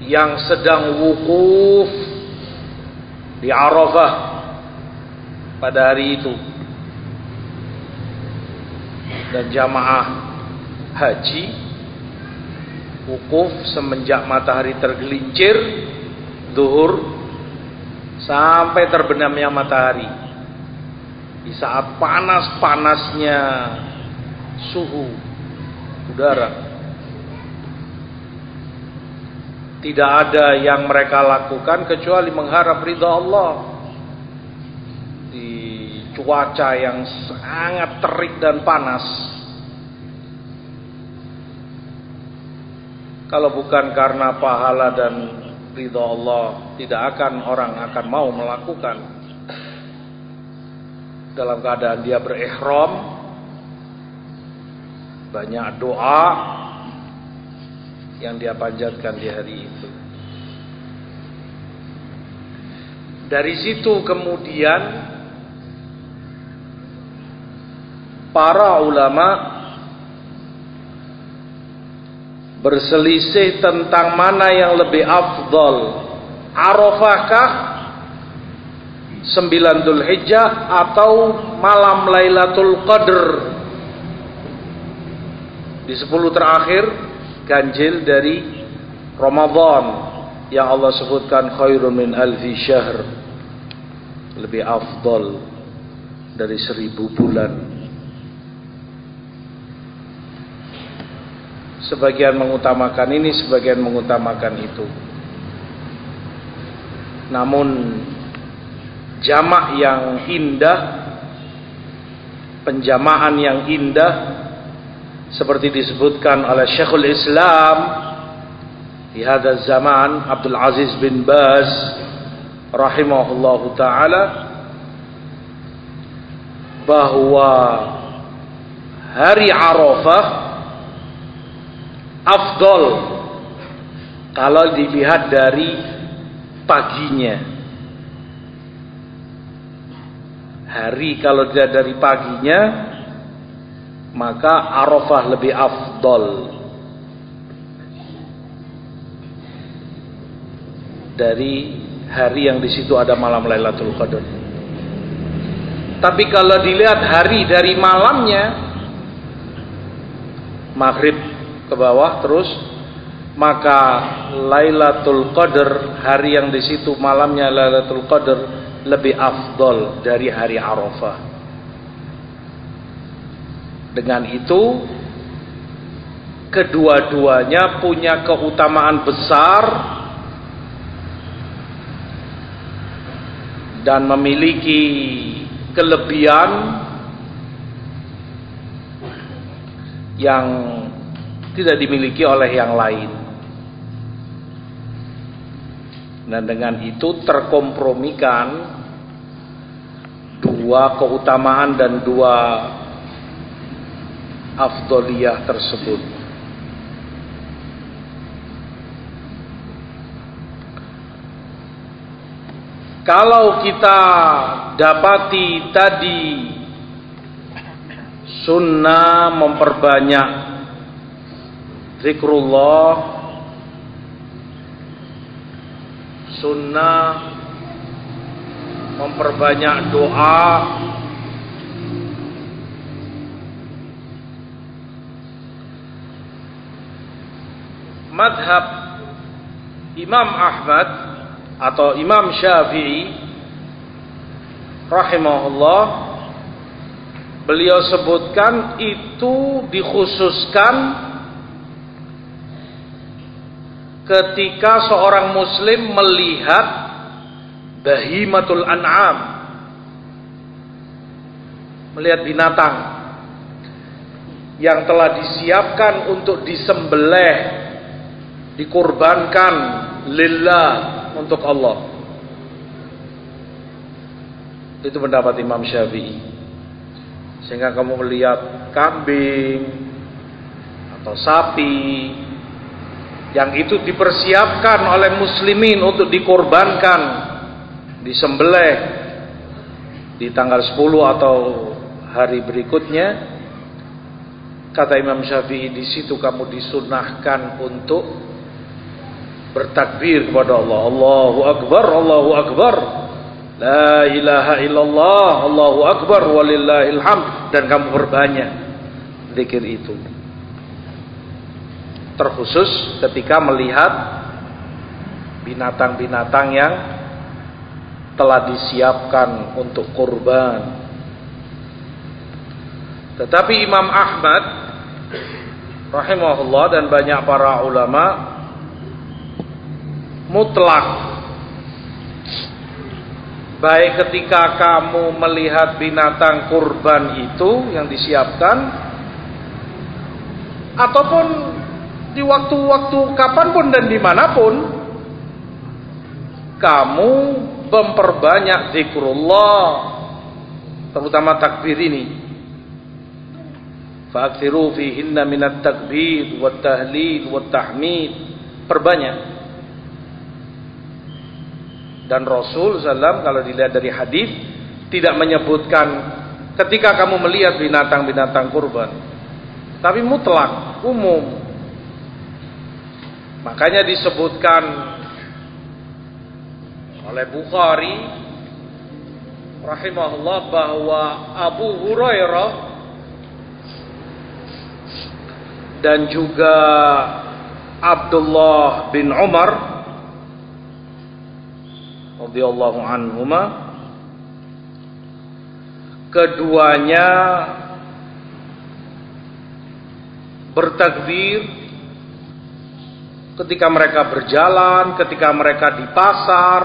[SPEAKER 1] yang sedang wukuf di Arafah pada hari itu. Dan jamaah haji wukuf semenjak matahari tergelincir zuhur sampai terbenamnya matahari. Di saat panas-panasnya suhu udara tidak ada yang mereka lakukan kecuali mengharap ridha Allah. Di cuaca yang sangat terik dan panas. Kalau bukan karena pahala dan ridha Allah tidak akan orang akan mau melakukan. Dalam keadaan dia berihram banyak doa yang dia panjatkan di hari itu. Dari situ kemudian para ulama berselisih tentang mana yang lebih afdol. Arafahkah Sembilan Dhul Hijjah atau malam Lailatul Qadr? Di sepuluh terakhir ganjil dari Ramadan yang Allah sebutkan khairun min alfi syahr. Lebih afdol dari seribu bulan sebagian mengutamakan ini sebagian mengutamakan itu. Namun jamak yang indah penjamaan yang indah seperti disebutkan oleh Syekhul Islam di hadaz zaman Abdul Aziz bin Baz rahimahullahu taala bahwa hari Arafah afdol. Kalau dilihat dari paginya. Hari kalau dia dari paginya maka Arafah lebih afdol. Dari hari yang di situ ada malam Lailatul Qadar. Tapi kalau dilihat hari dari malamnya maghrib ke bawah terus maka Lailatul Qadar hari yang di situ malamnya Lailatul Qadar lebih afdol dari hari Arafah. Dengan itu kedua-duanya punya keutamaan besar dan memiliki kelebihan yang tidak dimiliki oleh yang lain. Dan dengan itu terkompromikan dua keutamaan dan dua afdoliyah tersebut. Kalau kita dapati tadi sunnah memperbanyak zikrullah sunnah memperbanyak doa madhab Imam Ahmad atau Imam Syafi'i rahimahullah beliau sebutkan itu dikhususkan ketika seorang muslim melihat bahimatul an'am melihat binatang yang telah disiapkan untuk disembelih dikurbankan lillah untuk Allah. Itu pendapat Imam Syafi'i. Sehingga kamu melihat kambing atau sapi yang itu dipersiapkan oleh muslimin untuk dikorbankan, disembelih di tanggal 10 atau hari berikutnya. Kata Imam Syafi'i di situ kamu disunahkan untuk bertakbir kepada Allah. Allahu Akbar Allahu Akbar. La ilaha illallah Allahu Akbar walillahil hamd dan kamu berbanyak zikir itu terkhusus ketika melihat binatang-binatang yang telah disiapkan untuk kurban. Tetapi Imam Ahmad rahimahullah dan banyak para ulama mutlak. Baik ketika kamu melihat binatang kurban itu yang disiapkan ataupun di waktu-waktu kapan pun dan di mana pun kamu memperbanyak zikrullah terutama takbir ini fa'akthiru fihinna minat takbir wa tahlil wa tahmid perbanyak dan Rasul SAW kalau dilihat dari hadis tidak menyebutkan ketika kamu melihat binatang-binatang kurban. Tapi mutlak, umum. Makanya disebutkan oleh Bukhari rahimahullah bahwa Abu Hurairah dan juga Abdullah bin Umar radhiyallahu anhuma keduanya bertakbir ketika mereka berjalan, ketika mereka di pasar,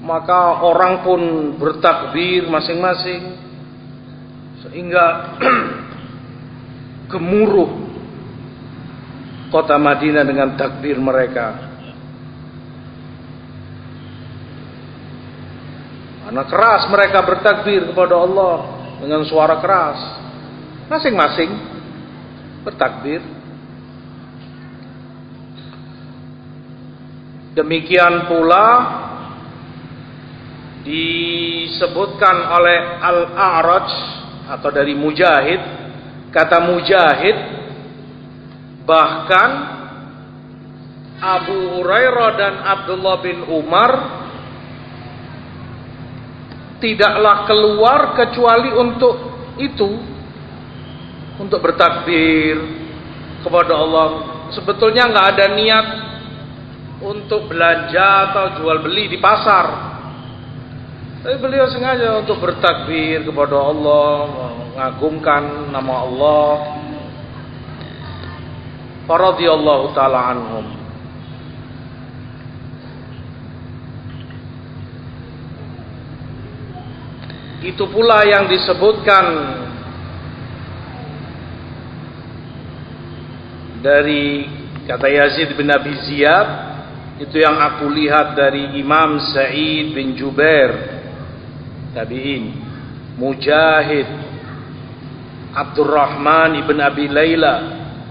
[SPEAKER 1] maka orang pun bertakbir masing-masing sehingga gemuruh kota Madinah dengan takbir mereka. Karena keras mereka bertakbir kepada Allah dengan suara keras. Masing-masing bertakbir. Demikian pula disebutkan oleh Al-A'raj atau dari Mujahid. Kata Mujahid bahkan Abu Hurairah dan Abdullah bin Umar tidaklah keluar kecuali untuk itu untuk bertakbir kepada Allah. Sebetulnya nggak ada niat untuk belanja atau jual beli di pasar. Tapi beliau sengaja untuk bertakbir kepada Allah mengagungkan nama Allah. Radhiyallahu taala anhum. Itu pula yang disebutkan dari kata Yazid bin Abi Ziyad itu yang aku lihat dari Imam Sa'id bin Jubair. Tabi'in. Mujahid. Abdurrahman ibn Abi Layla.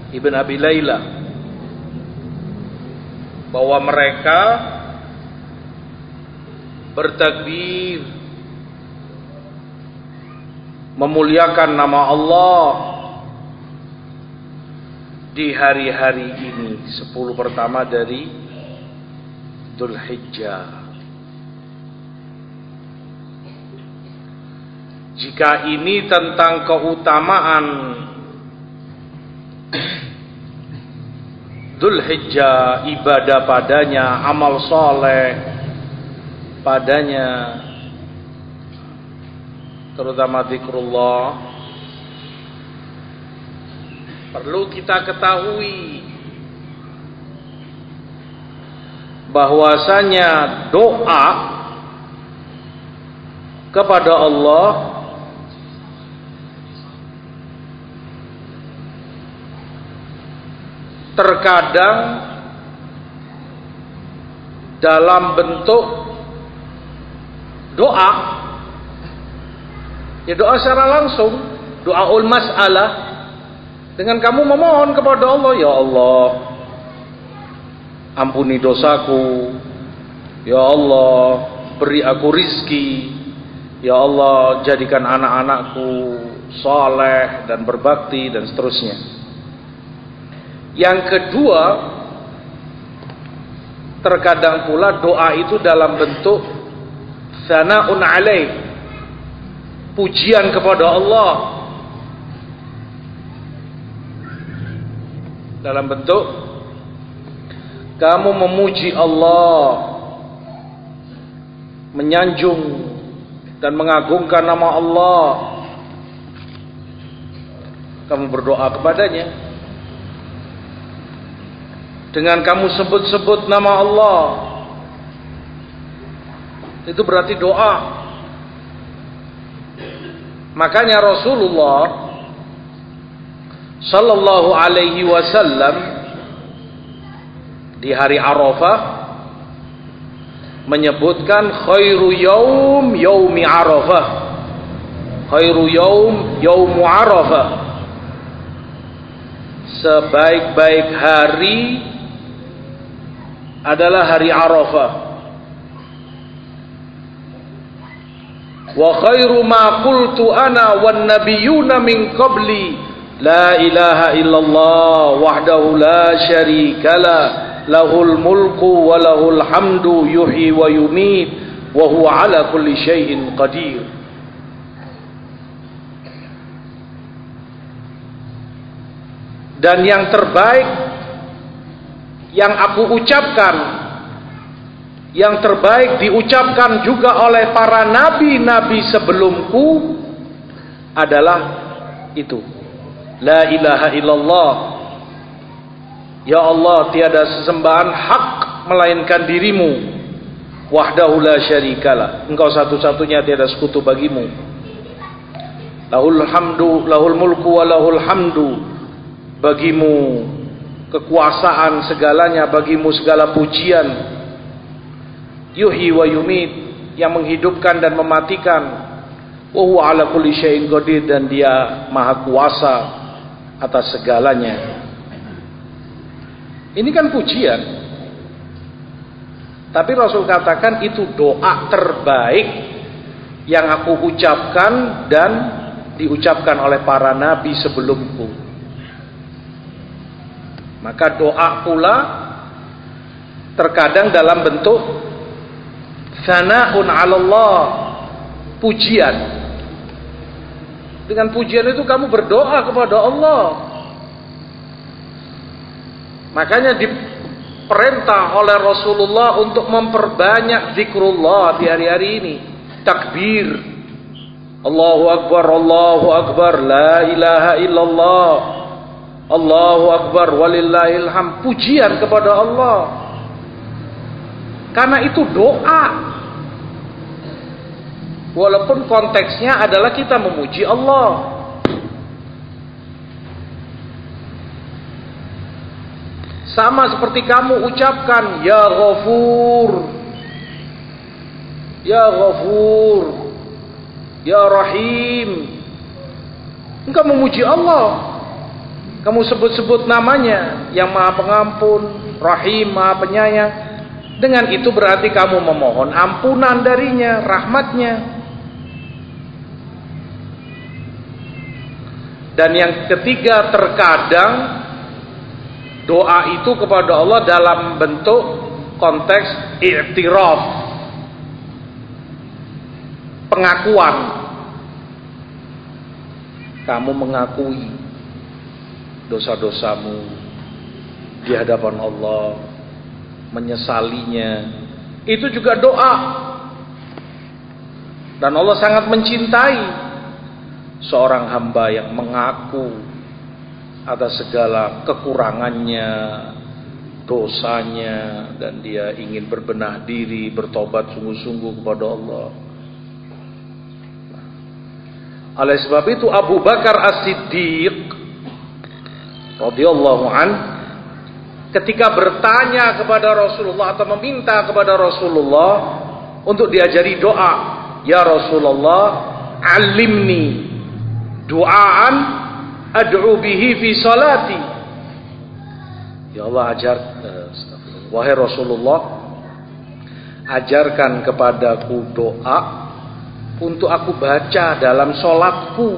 [SPEAKER 1] Ibn Abi Layla. Bahwa mereka bertakbir. Memuliakan nama Allah. Di hari-hari ini. Sepuluh pertama dari Dhul jika ini tentang keutamaan Dhul ibadah padanya amal soleh padanya terutama zikrullah Perlu kita ketahui bahwasanya doa kepada Allah terkadang dalam bentuk doa ya doa secara langsung doa ul mas'alah dengan kamu memohon kepada Allah, ya Allah, ampuni dosaku. Ya Allah, beri aku rizki. Ya Allah, jadikan anak-anakku soleh dan berbakti dan seterusnya. Yang kedua, terkadang pula doa itu dalam bentuk sana'un alaih. Pujian kepada Allah dalam bentuk kamu memuji Allah menyanjung dan mengagungkan nama Allah. Kamu berdoa kepadanya. Dengan kamu sebut-sebut nama Allah itu berarti doa. Makanya Rasulullah sallallahu alaihi wasallam di hari Arafah menyebutkan khairu yaum yaumi Arafah. Khairu yaum yaumu Arafah. Sebaik-baik hari adalah hari Arafah. Wa khairu ma qultu ana wan nabiyuna min qabli. La ilaha illallah wahdahu la syarikalah lahul mulku wa lahul hamdu yuhi wa yumit wa huwa ala kulli syai'in qadir. Dan yang terbaik yang aku ucapkan yang terbaik diucapkan juga oleh para nabi-nabi sebelumku adalah itu. La ilaha illallah. Ya Allah tiada sesembahan hak melainkan dirimu. Wahdahu la syarikalah. Engkau satu-satunya tiada sekutu bagimu. Lahul hamdu Lahul mulku wa lahul hamdu. Bagimu Kekuasaan segalanya Bagimu segala pujian. Yuhi wa yumid Yang menghidupkan dan mematikan. Wahu ala kulli syai'in qadir Dan dia maha kuasa atas segalanya. Ini kan pujian. Tapi Rasul katakan itu doa terbaik yang aku ucapkan dan diucapkan oleh para nabi sebelumku. Maka doa pula terkadang dalam bentuk sana'un 'ala Allah, pujian dengan pujian itu kamu berdoa kepada Allah. Makanya diperintah oleh Rasulullah untuk memperbanyak zikrullah di hari-hari ini. Takbir. Allahu Akbar, Allahu Akbar, La ilaha illallah. Allahu Akbar walillahilham pujian kepada Allah karena itu doa walaupun konteksnya adalah kita memuji Allah sama seperti kamu ucapkan ya ghafur ya ghafur ya rahim engkau memuji Allah kamu sebut-sebut namanya yang maha pengampun, rahim, maha penyayang. Dengan itu berarti kamu memohon ampunan darinya, rahmatnya. Dan yang ketiga terkadang doa itu kepada Allah dalam bentuk konteks i'tiraf. Pengakuan. Kamu mengakui dosa-dosamu di hadapan Allah, menyesalinya. Itu juga doa. Dan Allah sangat mencintai seorang hamba yang mengaku atas segala kekurangannya, dosanya dan dia ingin berbenah diri, bertobat sungguh-sungguh kepada Allah. Oleh sebab itu Abu Bakar As-Siddiq radhiyallahu an ketika bertanya kepada Rasulullah atau meminta kepada Rasulullah untuk diajari doa, "Ya Rasulullah, alimni du'aan ad'u bihi fi salati." Ya Allah ajar uh, wahai Rasulullah ajarkan kepadaku doa untuk aku baca dalam solatku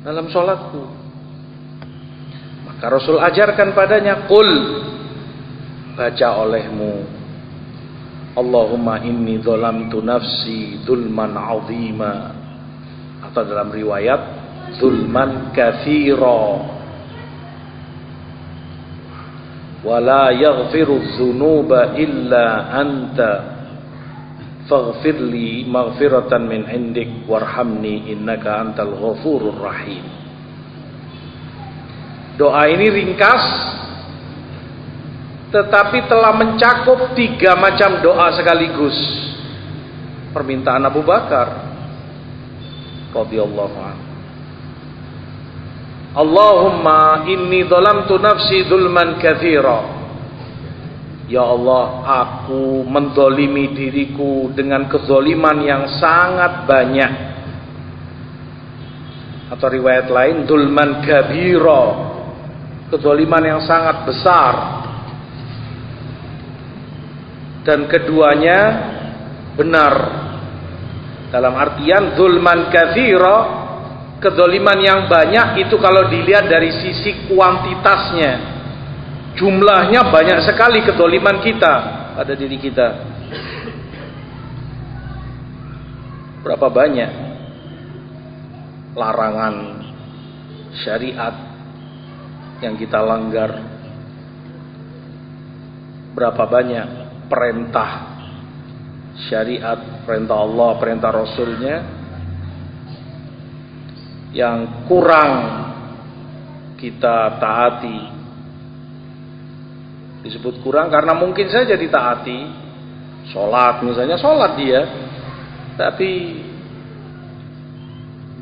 [SPEAKER 1] dalam solatku maka Rasul ajarkan padanya Qul Baca olehmu. Allahumma inni zolamtu nafsi Zulman azima. Atau dalam riwayat Zulman kathira Wala yaghfiru dhunuba illa anta Faghfirli maghfiratan min indik Warhamni innaka antal ghafurur rahim Doa ini ringkas tetapi telah mencakup tiga macam doa sekaligus. Permintaan Abu Bakar radhiyallahu anhu. Allahumma inni dhalamtu nafsi dzulman katsira. Ya Allah, aku mendolimi diriku dengan kezoliman yang sangat banyak. Atau riwayat lain, dulman kabiro kezaliman yang sangat besar dan keduanya benar dalam artian zulman kathira kezaliman yang banyak itu kalau dilihat dari sisi kuantitasnya. Jumlahnya banyak sekali kezaliman kita pada diri kita. Berapa banyak? Larangan syariat yang kita langgar. Berapa banyak perintah syariat perintah Allah perintah Rasulnya yang kurang kita taati. Disebut kurang karena mungkin saja ditaati. Sholat misalnya sholat dia. Tapi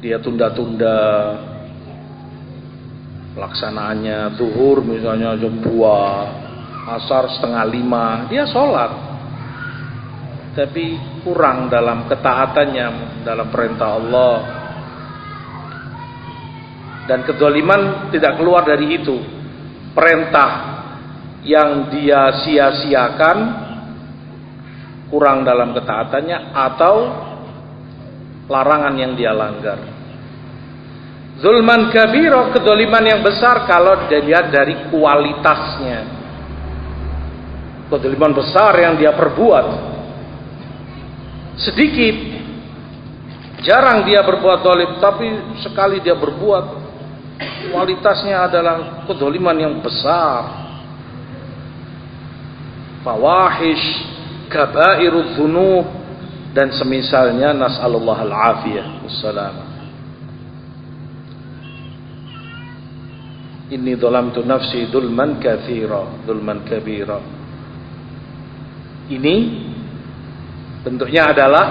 [SPEAKER 1] dia tunda-tunda pelaksanaannya zuhur misalnya jam 2 asar setengah lima dia sholat. Tapi kurang dalam ketaatannya dalam perintah Allah dan kedoliman tidak keluar dari itu perintah yang dia sia-siakan kurang dalam ketaatannya atau larangan yang dia langgar Zulman kabiro kedoliman yang besar kalau dilihat dari kualitasnya. Kedoliman besar yang dia perbuat. Sedikit. Jarang dia berbuat dolim. Tapi sekali dia berbuat. Kualitasnya adalah kedoliman yang besar. Fawahish. Kabairul dhunub. Dan semisalnya nas'alullah al-afiyah. Wassalamu Inni dhalamtu nafsi dhulman katsira, dhulman kabira. Ini bentuknya adalah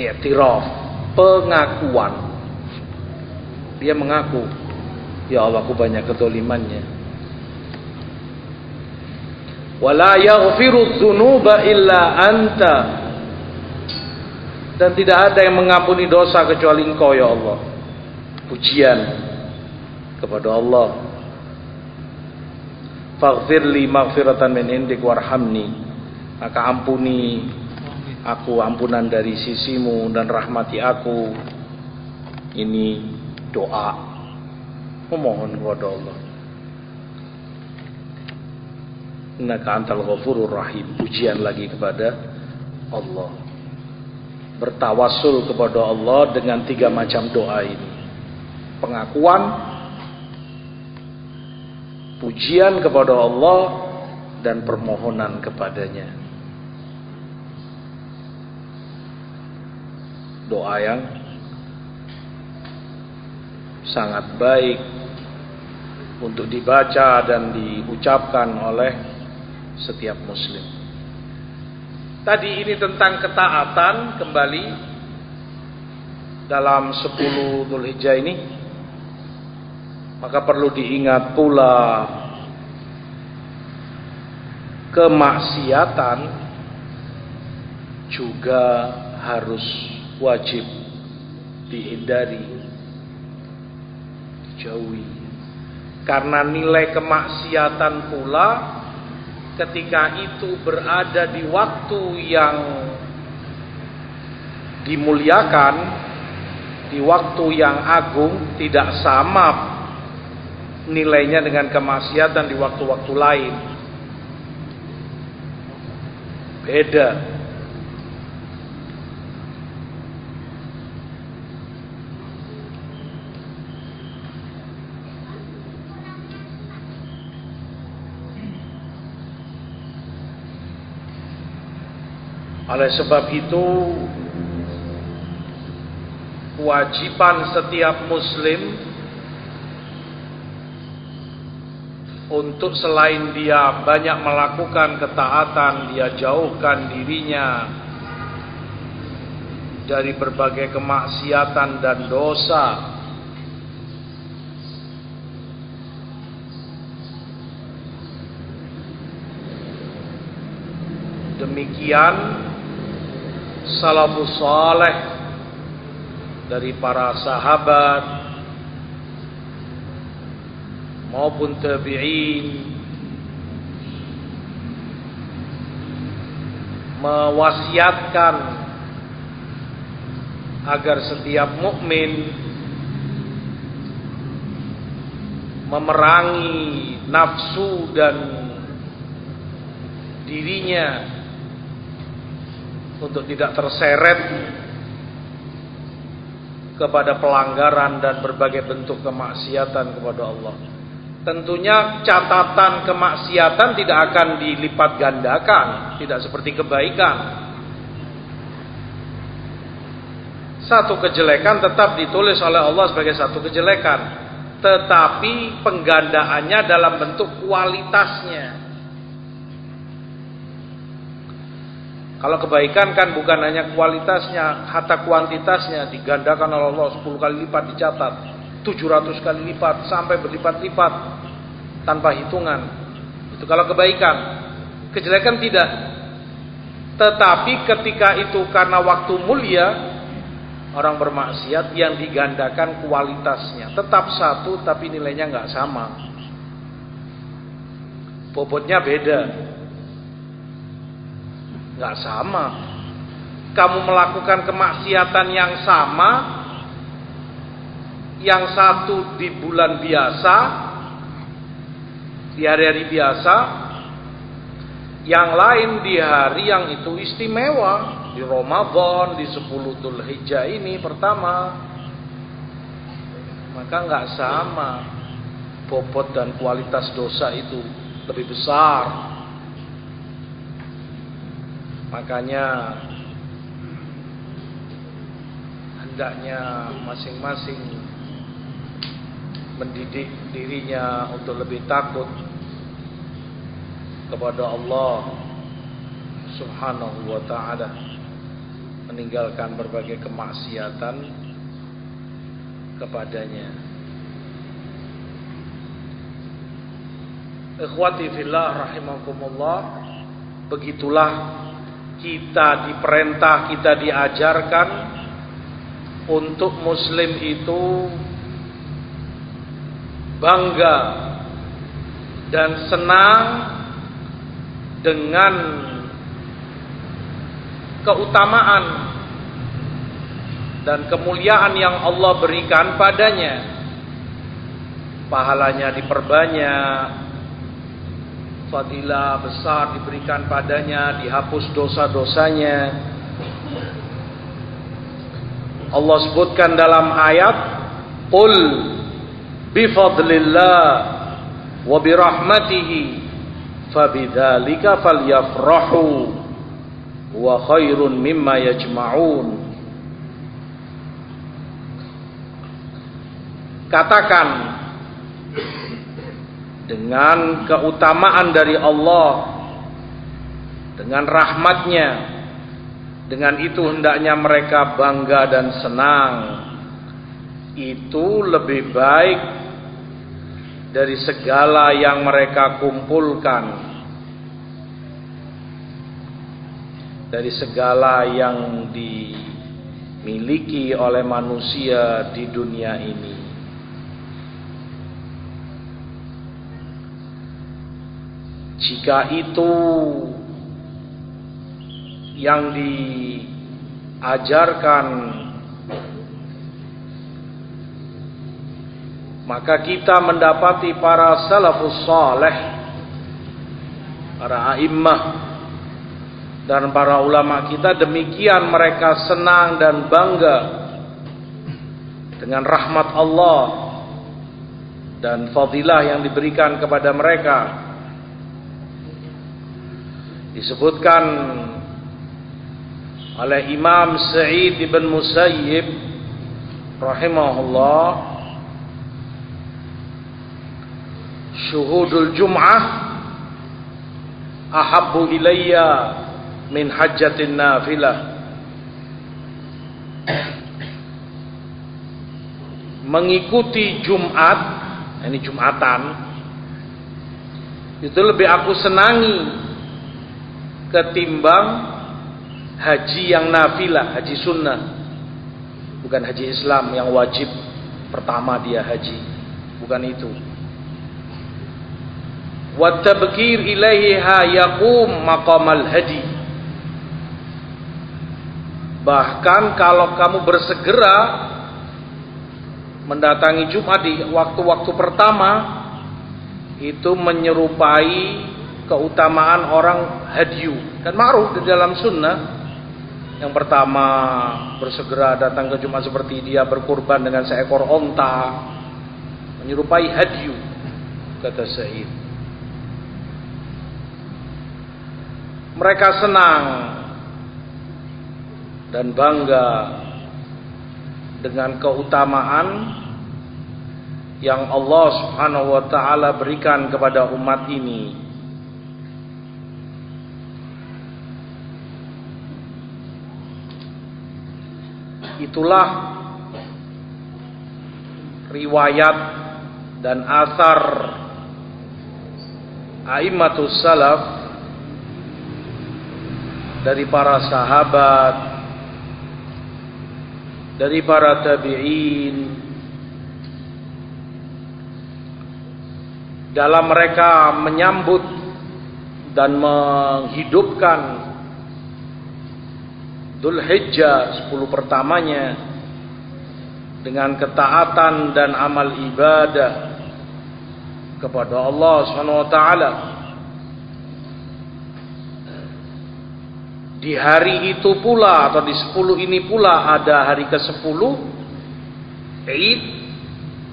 [SPEAKER 1] i'tiraf, pengakuan. Dia mengaku, ya Allah aku banyak ketolimannya. Wala yaghfiru dzunuba illa anta. Dan tidak ada yang mengampuni dosa kecuali Engkau ya Allah. Pujian kepada Allah. Faghfir li maghfiratan min indik warhamni. Maka ampuni aku ampunan dari sisimu dan rahmati aku. Ini doa memohon kepada Allah. Innaka antal ghafurur rahim. Pujian lagi kepada Allah. Bertawasul kepada Allah dengan tiga macam doa ini. Pengakuan, pujian kepada Allah dan permohonan kepadanya. Doa yang sangat baik untuk dibaca dan diucapkan oleh setiap muslim. Tadi ini tentang ketaatan kembali dalam 10 Dzulhijjah ini maka perlu diingat pula kemaksiatan juga harus wajib dihindari dijauhi karena nilai kemaksiatan pula ketika itu berada di waktu yang dimuliakan di waktu yang agung tidak sama nilainya dengan kemaksiatan di waktu-waktu lain. Beda. Oleh sebab itu kewajiban setiap muslim untuk selain dia banyak melakukan ketaatan, dia jauhkan dirinya dari berbagai kemaksiatan dan dosa. Demikian salafus saleh dari para sahabat maupun tabi'in mewasiatkan agar setiap mukmin memerangi nafsu dan dirinya untuk tidak terseret kepada pelanggaran dan berbagai bentuk kemaksiatan kepada Allah. Tentunya catatan kemaksiatan tidak akan dilipat gandakan, tidak seperti kebaikan. Satu kejelekan tetap ditulis oleh Allah sebagai satu kejelekan, tetapi penggandaannya dalam bentuk kualitasnya. Kalau kebaikan kan bukan hanya kualitasnya, hatta kuantitasnya digandakan oleh Allah 10 kali lipat dicatat. 700 kali lipat sampai berlipat-lipat tanpa hitungan. Itu kalau kebaikan. Kejelekan tidak. Tetapi ketika itu karena waktu mulia orang bermaksiat yang digandakan kualitasnya tetap satu tapi nilainya nggak sama. Bobotnya beda. Nggak sama. Kamu melakukan kemaksiatan yang sama yang satu di bulan biasa, di hari-hari biasa, yang lain di hari yang itu istimewa, di Ramadan, di 10 Dhul Hijjah ini pertama. Maka nggak sama bobot dan kualitas dosa itu lebih besar. Makanya hendaknya masing-masing mendidik dirinya untuk lebih takut kepada Allah Subhanahu wa taala meninggalkan berbagai kemaksiatan kepadanya. Ikhwati fillah rahimakumullah begitulah kita diperintah kita diajarkan untuk muslim itu bangga dan senang dengan keutamaan dan kemuliaan yang Allah berikan padanya. Pahalanya diperbanyak, fadilah besar diberikan padanya, dihapus dosa-dosanya. Allah sebutkan dalam ayat, "Qul bifadlillah wa birahmatihi fabidzalika falyafrahu wa khairun mimma yajma'un katakan dengan keutamaan dari Allah dengan rahmatnya dengan itu hendaknya mereka bangga dan senang. Itu lebih baik dari segala yang mereka kumpulkan. Dari segala yang dimiliki oleh manusia di dunia ini jika itu yang diajarkan maka kita mendapati para salafus saleh para a'immah dan para ulama kita demikian mereka senang dan bangga dengan rahmat Allah dan fadilah yang diberikan kepada mereka disebutkan oleh Imam Sa'id bin Musayyib rahimahullah syuhudul jum'ah ahabbu ilayya min hajjatin nafilah. Mengikuti Jumat ini Jumatan itu lebih aku senangi ketimbang haji yang nafilah haji sunnah. Bukan haji Islam yang wajib pertama dia haji. Bukan itu. Wa tabkir ilaiha yaqum maqamal hadi. Bahkan kalau kamu bersegera mendatangi Jumat di waktu-waktu pertama itu menyerupai keutamaan orang hadyu dan ma'ruf di dalam sunnah. Yang pertama bersegera datang ke Jumat seperti dia berkurban dengan seekor onta menyerupai hadyu kata Sa'id. Mereka senang dan bangga dengan keutamaan yang Allah Subhanahu wa taala berikan kepada umat ini. Itulah riwayat dan asar Aimatus Salaf dari para sahabat dari para tabi'in. Dalam mereka menyambut dan menghidupkan Dhul Hijjah 10 pertamanya dengan ketaatan dan amal ibadah kepada Allah taala. Di hari itu pula atau di sepuluh ini pula ada hari ke sepuluh Eid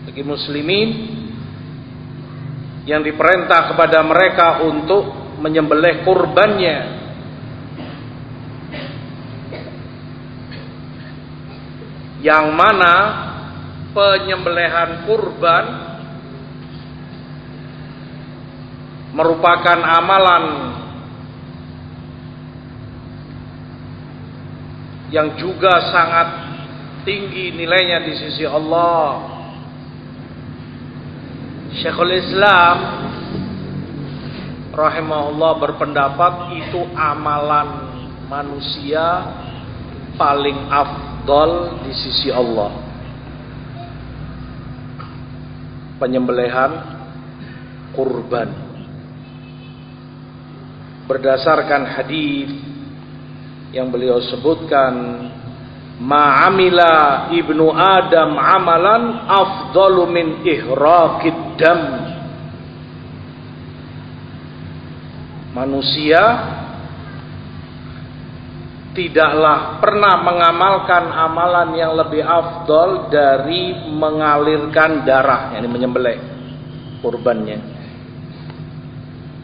[SPEAKER 1] bagi muslimin yang diperintah kepada mereka untuk menyembelih kurbannya yang mana penyembelihan kurban merupakan amalan yang juga sangat tinggi nilainya di sisi Allah. Syekhul Islam rahimahullah berpendapat itu amalan manusia paling afdal afdol di sisi Allah. Penyembelihan kurban. Berdasarkan hadis yang beliau sebutkan ma'amila ibnu adam amalan afdalu min ihraqid dam manusia tidaklah pernah mengamalkan amalan yang lebih afdol dari mengalirkan darah, yang menyembelih kurbannya.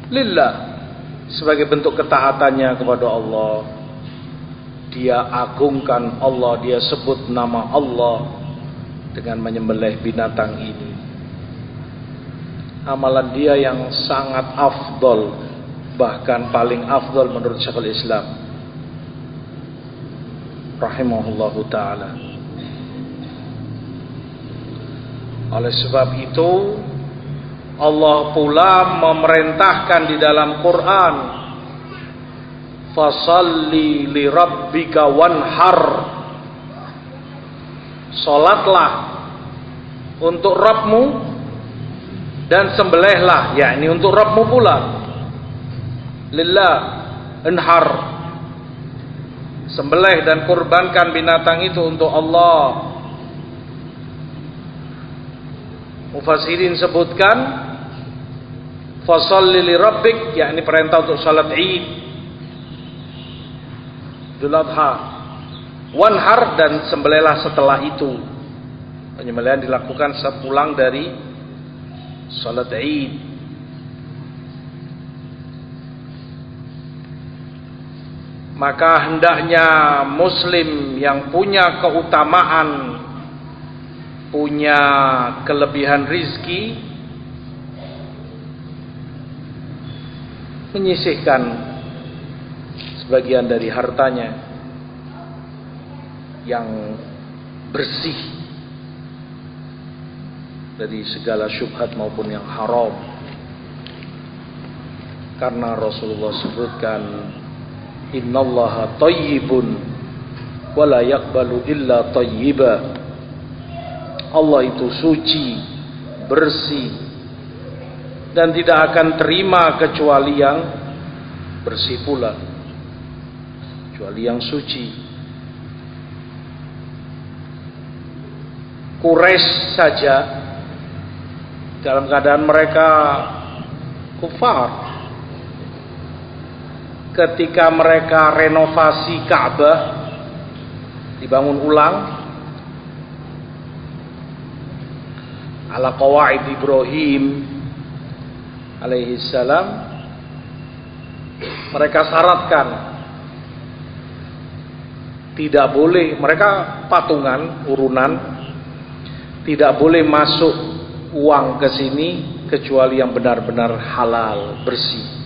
[SPEAKER 1] Lillah sebagai bentuk ketaatannya kepada Allah. Dia agungkan Allah, dia sebut nama Allah dengan menyembelih binatang ini. Amalan dia yang sangat afdol, bahkan paling afdol menurut Syekhul Islam rahimahullahu taala. Oleh sebab itu Allah pula memerintahkan di dalam Quran Fasalli li rabbika wanhar. Salatlah untuk Rabbmu dan sembelihlah yakni untuk Rabbmu pula. Lillah enhar sembelih dan kurbankan binatang itu untuk Allah. Mufassirin sebutkan fasalli li rabbik yakni perintah untuk salat Id. Idul. Wanhar dan sembelihlah setelah itu. Penyembelihan dilakukan sepulang dari salat Id. Maka hendaknya muslim yang punya keutamaan punya kelebihan rizki menyisihkan sebagian dari hartanya yang bersih dari segala syubhat maupun yang haram. Karena Rasulullah sebutkan innallaha tayyibun wala yaqbalu illa tayyiba. Allah itu suci bersih dan tidak akan terima kecuali yang bersih pula kecuali yang suci. Quraisy saja dalam keadaan mereka kufar ketika mereka renovasi Ka'bah dibangun ulang ala qawaid Ibrahim alaihi salam mereka syaratkan tidak boleh mereka patungan urunan tidak boleh masuk uang ke sini kecuali yang benar-benar halal bersih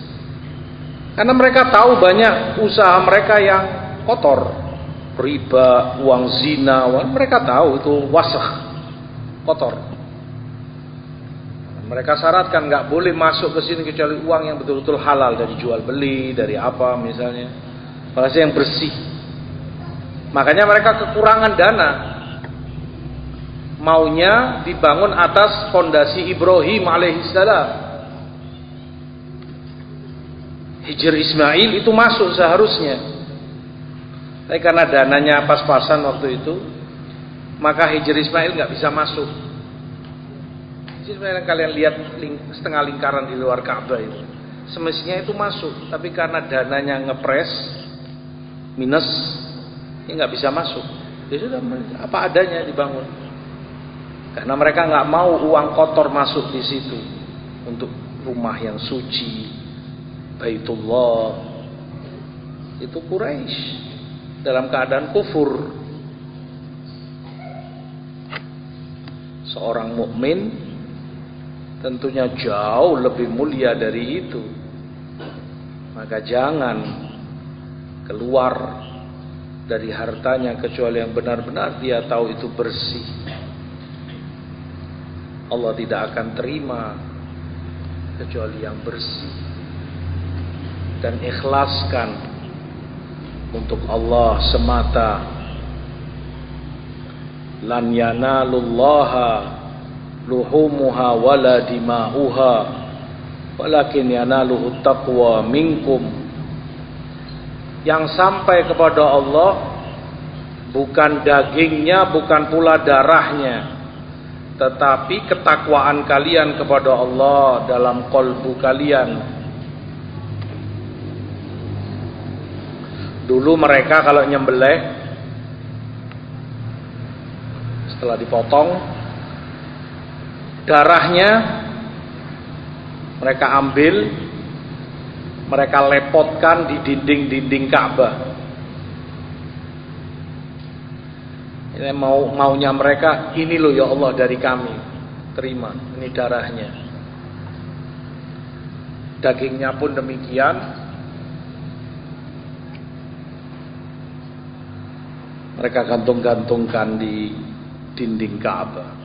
[SPEAKER 1] karena mereka tahu banyak usaha mereka yang kotor. Riba, uang zina, mereka tahu itu wasah, kotor. Mereka syaratkan nggak boleh masuk ke sini kecuali uang yang betul-betul halal dari jual beli, dari apa misalnya. Bahasa yang bersih. Makanya mereka kekurangan dana. Maunya dibangun atas fondasi Ibrahim alaihissalam Hijr Ismail itu masuk seharusnya. Tapi karena dananya pas-pasan waktu itu, maka Hijr Ismail nggak bisa masuk. Hijr Ismail yang kalian lihat setengah lingkaran di luar Ka'bah itu. Semestinya itu masuk, tapi karena dananya ngepres minus, ini nggak bisa masuk. Ya sudah apa adanya dibangun. Karena mereka nggak mau uang kotor masuk di situ untuk rumah yang suci, Baitullah itu Quraisy dalam keadaan kufur. Seorang mukmin tentunya jauh lebih mulia dari itu. Maka jangan keluar dari hartanya kecuali yang benar-benar dia tahu itu bersih. Allah tidak akan terima kecuali yang bersih. Dan ikhlaskan untuk Allah semata. Lan yanalullaha luhumuha wala dima'uha walakin yanaluhu taqwa minkum yang sampai kepada Allah bukan dagingnya bukan pula darahnya tetapi ketakwaan kalian kepada Allah dalam kolbu kalian dulu mereka kalau nyembelih setelah dipotong darahnya mereka ambil mereka lepotkan di dinding-dinding Ka'bah. Ini mau maunya mereka ini loh ya Allah dari kami. Terima ini darahnya. Dagingnya pun demikian mereka gantung-gantungkan di dinding Ka'bah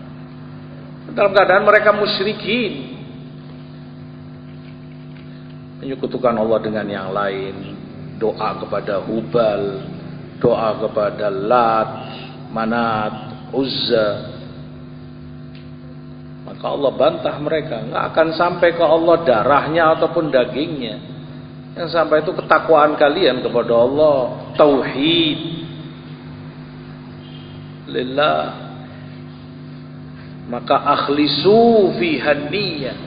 [SPEAKER 1] dalam keadaan mereka musyrikin. Menyekutukan Allah dengan yang lain. Doa kepada Hubal. Doa kepada Lat. Manat. Uzza. Maka Allah bantah mereka. Nggak akan sampai ke Allah darahnya ataupun dagingnya. Yang sampai itu ketakwaan kalian kepada Allah. Tauhid. Lillah maka akhlisu fi niyah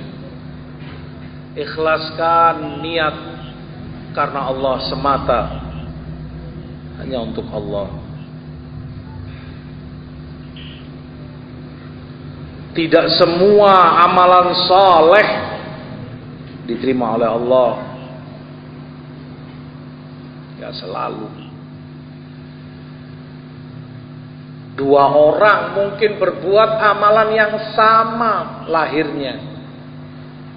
[SPEAKER 1] ikhlaskan niat karena Allah semata. Hanya untuk Allah. Tidak semua amalan saleh diterima oleh Allah. Ya selalu Dua orang mungkin berbuat amalan yang sama lahirnya,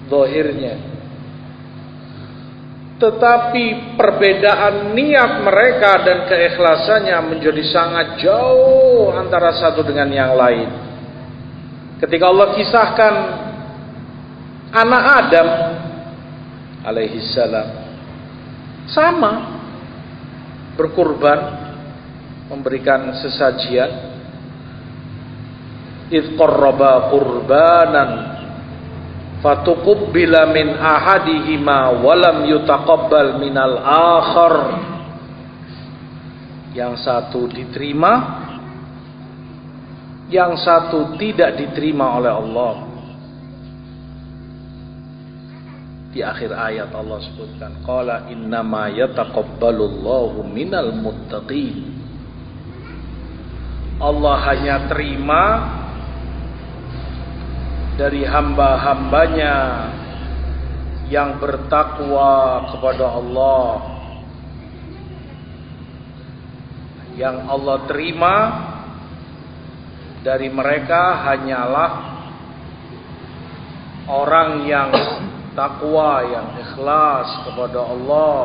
[SPEAKER 1] dohirnya. Tetapi perbedaan niat mereka dan keikhlasannya menjadi sangat jauh antara satu dengan yang lain. Ketika Allah kisahkan anak Adam alaihi salam sama berkurban memberikan sesajian id qarraba qurbanan fatuqbila min ahadihima walam yutaqabbal minal akhar yang satu diterima yang satu tidak diterima oleh Allah. Di akhir ayat Allah sebutkan qala innama yataqabbalullahu minal muttaqin. Allah hanya terima dari hamba-hambanya yang bertakwa kepada Allah yang Allah terima dari mereka hanyalah orang yang takwa yang ikhlas kepada Allah.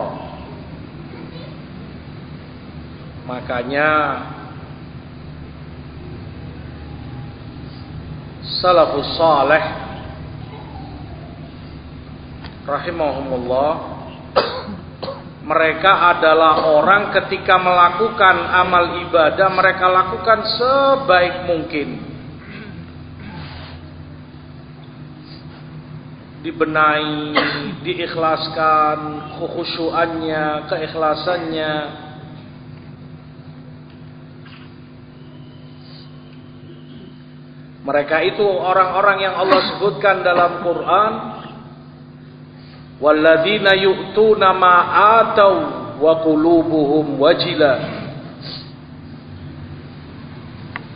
[SPEAKER 1] Makanya salafus salih rahimahumullah mereka adalah orang ketika melakukan amal ibadah mereka lakukan sebaik mungkin. Dibenahi, diikhlaskan, kekhusyuannya, keikhlasannya, Mereka itu orang-orang yang Allah sebutkan dalam Quran. Walladzina yu'tuna ma atau wa qulubuhum wajila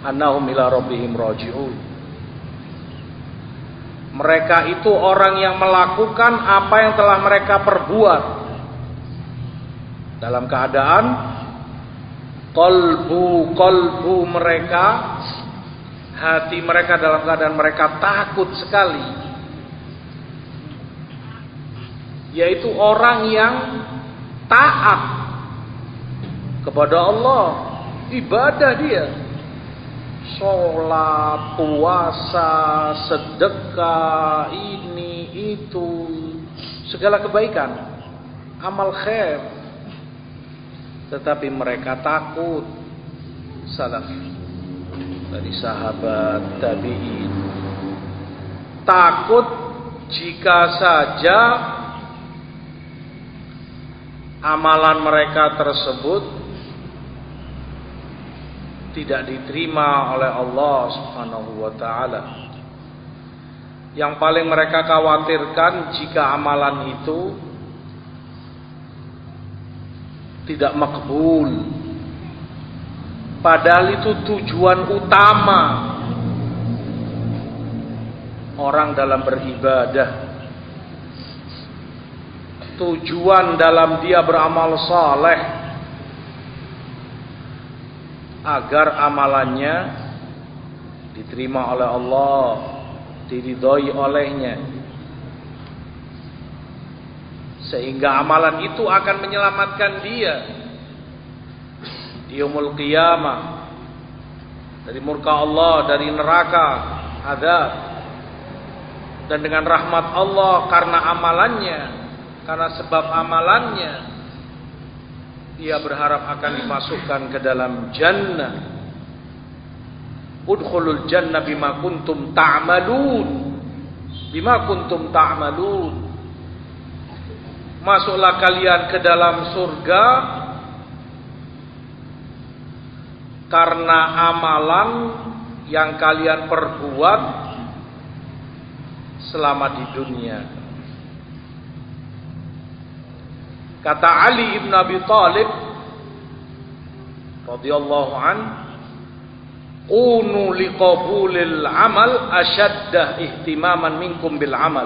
[SPEAKER 1] annahum ila rabbihim raji'un. Mereka itu orang yang melakukan apa yang telah mereka perbuat dalam keadaan kolbu kolbu mereka hati mereka dalam keadaan mereka takut sekali yaitu orang yang taat kepada Allah, ibadah dia. Sholat, puasa, sedekah, ini, itu, segala kebaikan, amal khair. Tetapi mereka takut salaf dari sahabat tabi'in. Takut jika saja amalan mereka tersebut tidak diterima oleh Allah Subhanahu wa taala. Yang paling mereka khawatirkan jika amalan itu tidak makbul. Padahal itu tujuan utama. Orang dalam beribadah. Tujuan dalam dia beramal saleh. Agar amalannya diterima oleh Allah, diridhoi olehnya. Sehingga amalan itu akan menyelamatkan dia di yaumul qiyamah. Dari murka Allah, dari neraka, azab. Dan dengan rahmat Allah karena amalannya karena sebab amalannya ia berharap akan dimasukkan ke dalam jannah. Udkhulul jannah bima kuntum ta'malun. Bima kuntum ta'malun. Masuklah kalian ke dalam surga karena amalan yang kalian perbuat selama di dunia Kata Ali ibn Abi Talib radhiyallahu an, "Kunu liqabulil amal ashadda ihtimaman minkum bil amal."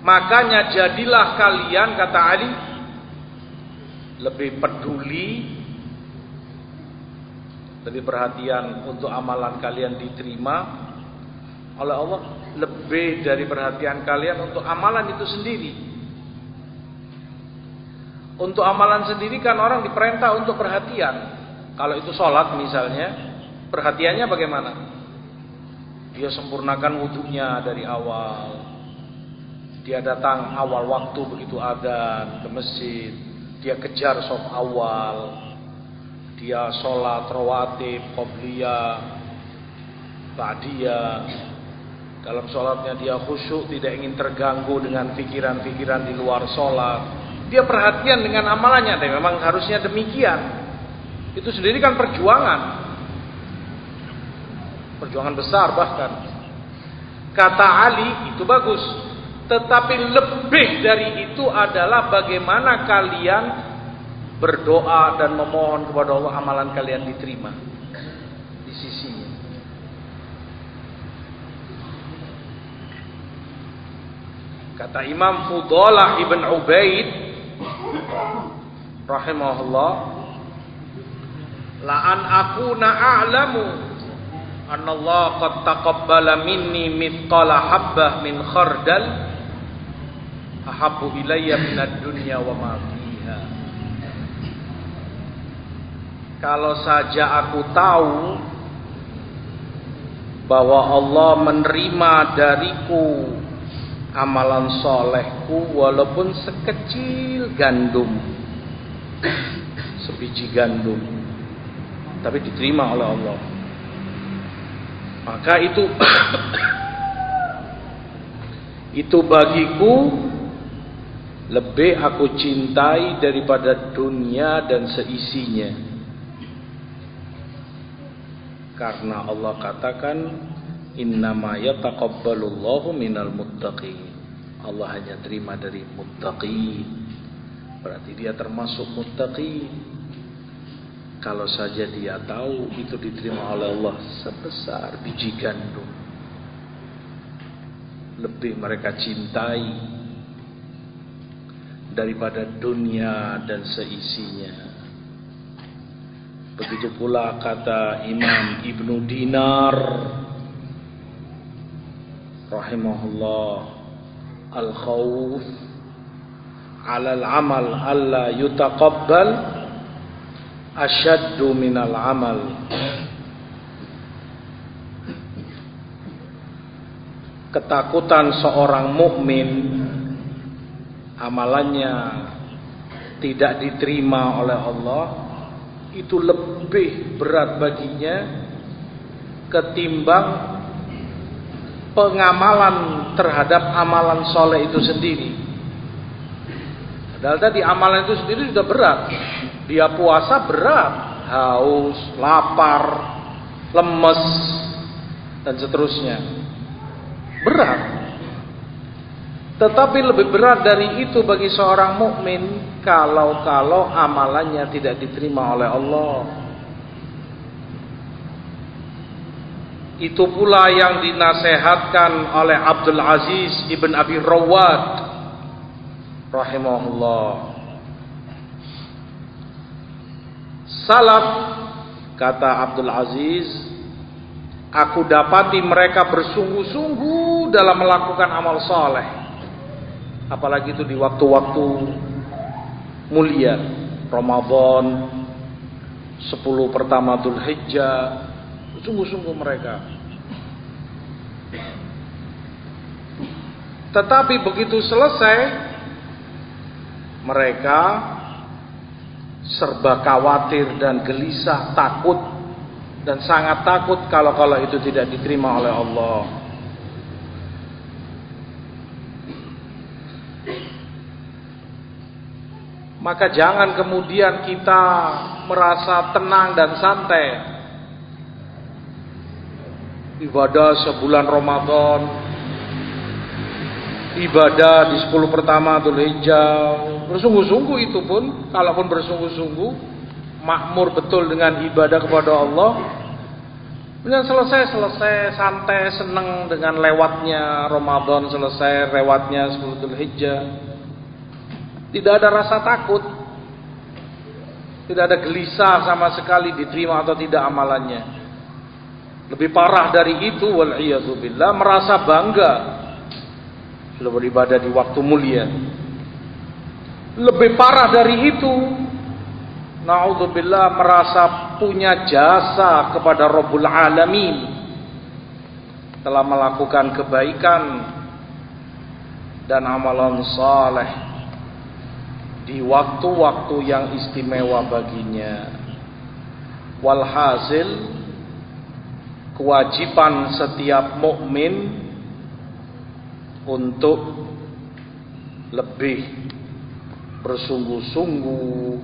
[SPEAKER 1] Makanya jadilah kalian kata Ali lebih peduli lebih perhatian untuk amalan kalian diterima oleh Allah lebih dari perhatian kalian untuk amalan itu sendiri untuk amalan sendiri kan orang diperintah untuk perhatian. Kalau itu sholat misalnya, perhatiannya bagaimana? Dia sempurnakan wudhunya dari awal. Dia datang awal waktu begitu ada ke masjid. Dia kejar sof awal. Dia sholat rawatib, qobliyah, ba'diyah. Dalam sholatnya dia khusyuk, tidak ingin terganggu dengan pikiran-pikiran di luar sholat dia perhatian dengan amalannya dan memang harusnya demikian. Itu sendiri kan perjuangan. Perjuangan besar bahkan. Kata Ali itu bagus. Tetapi lebih dari itu adalah bagaimana kalian berdoa dan memohon kepada Allah amalan kalian diterima di sisinya. Kata Imam Fudalah ibn Ubaid rahimahullah la an akuna a'lamu anna Allah qad taqabbala minni mithqala habbah min khardal ahabbu ilayya minad dunya wa ma fiha kalau saja aku tahu bahwa Allah menerima dariku amalan solehku walaupun sekecil gandum sebiji gandum tapi diterima oleh Allah. Maka itu itu bagiku lebih aku cintai daripada dunia dan seisinya karena Allah katakan Innama yataqabbalullahu minal muttaqin. Allah hanya terima dari muttaqin. Berarti dia termasuk muttaqin. Kalau saja dia tahu itu diterima oleh Allah sebesar biji gandum. Lebih mereka cintai daripada dunia dan seisinya. Begitu pula kata Imam Ibnu Dinar rahimahullah al-khawf ala al-amal alla yutaqabbal ashaddu min al-amal ketakutan seorang mukmin amalannya tidak diterima oleh Allah itu lebih berat baginya ketimbang pengamalan terhadap amalan soleh itu sendiri. Padahal tadi amalan itu sendiri sudah berat. Dia puasa berat, haus, lapar, lemes, dan seterusnya. Berat. Tetapi lebih berat dari itu bagi seorang mukmin kalau-kalau amalannya tidak diterima oleh Allah. Itu pula yang dinasehatkan oleh Abdul Aziz ibn Abi Rawad rahimahullah. Salaf kata Abdul Aziz, aku dapati mereka bersungguh-sungguh dalam melakukan amal soleh. Apalagi itu di waktu-waktu mulia Ramadan 10 pertama Dhul Hijjah Sungguh-sungguh mereka. Tetapi begitu selesai, mereka serba khawatir dan gelisah, takut dan sangat takut kalau-kalau itu tidak diterima oleh Allah. Maka jangan kemudian kita merasa tenang dan santai. Ibadah sebulan Ramadan, ibadah di 10 pertama Dhul Hijjah, bersungguh-sungguh itu pun, kalaupun bersungguh-sungguh, makmur betul dengan ibadah kepada Allah, dan selesai selesai santai senang dengan lewatnya Ramadan selesai lewatnya 10 Dhul Hijjah. Tidak ada rasa takut. Tidak ada gelisah sama sekali diterima atau tidak amalannya. Lebih parah dari itu wal merasa bangga sudah beribadah di waktu mulia. Lebih parah dari itu naudzubillah merasa punya jasa kepada Rabbul Alamin telah melakukan kebaikan dan amalan saleh di waktu-waktu yang istimewa baginya. Walhasil kewajiban setiap mukmin untuk lebih bersungguh-sungguh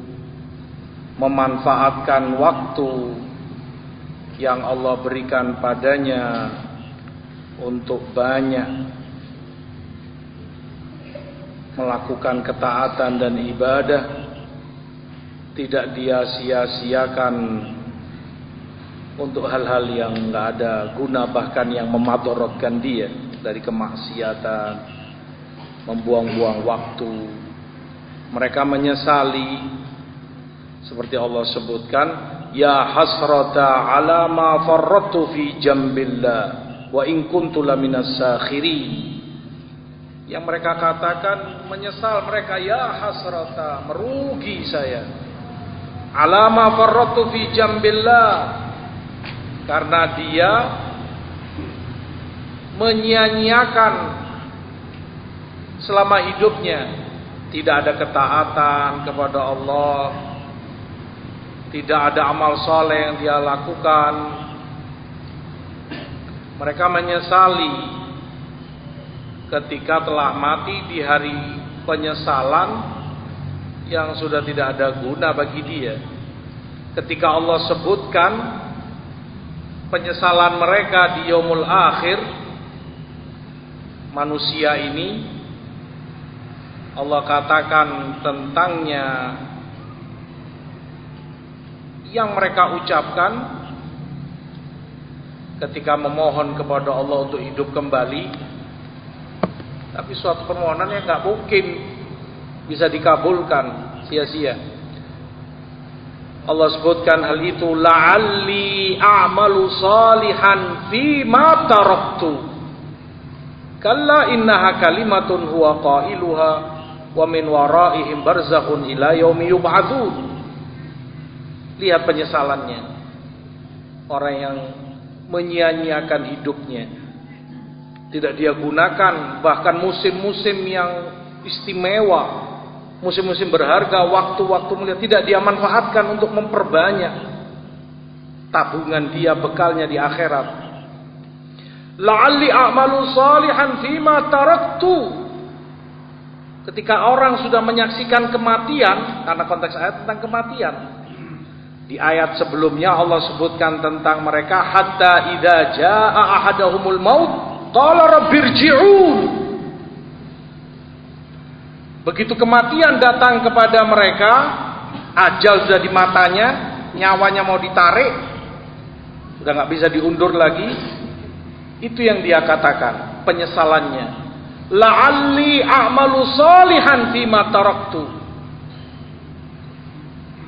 [SPEAKER 1] memanfaatkan waktu yang Allah berikan padanya untuk banyak melakukan ketaatan dan ibadah tidak dia sia-siakan untuk hal-hal yang nggak ada guna bahkan yang memadorotkan dia dari kemaksiatan, membuang-buang waktu. Mereka menyesali seperti Allah sebutkan, ya hasrata ala ma farratu fi jambillah wa in kuntu laminas sakhirin. Yang mereka katakan menyesal mereka ya hasrata merugi saya. Alama farratu fi jambillah. Karena dia menyia-nyiakan selama hidupnya. Tidak ada ketaatan kepada Allah. Tidak ada amal soleh yang dia lakukan. Mereka menyesali ketika telah mati di hari penyesalan yang sudah tidak ada guna bagi dia. Ketika Allah sebutkan penyesalan mereka di yaumul akhir manusia ini Allah katakan tentangnya yang mereka ucapkan ketika memohon kepada Allah untuk hidup kembali tapi suatu permohonan yang nggak mungkin bisa dikabulkan sia-sia Allah sebutkan hal itu la'alli a'malu salihan fi ma taraktu Kalla innaha kalimatun huwa qailuha wa min waraihim barzakhun ila yaumi yub'atsun. Lihat penyesalannya. Orang yang menyia-nyiakan hidupnya. Tidak dia gunakan bahkan musim-musim yang istimewa, musim-musim berharga, waktu-waktu mulia tidak dia manfaatkan untuk memperbanyak tabungan dia bekalnya di akhirat. La'alli a'malu salihan fima ketika orang sudah menyaksikan kematian karena konteks ayat tentang kematian di ayat sebelumnya Allah sebutkan tentang mereka hatta idza jaa ahadahumul maut qala rabbirji'un begitu kematian datang kepada mereka ajal sudah di matanya nyawanya mau ditarik sudah nggak bisa diundur lagi itu yang dia katakan, penyesalannya. La'alli a'malu salihan fima taraktu.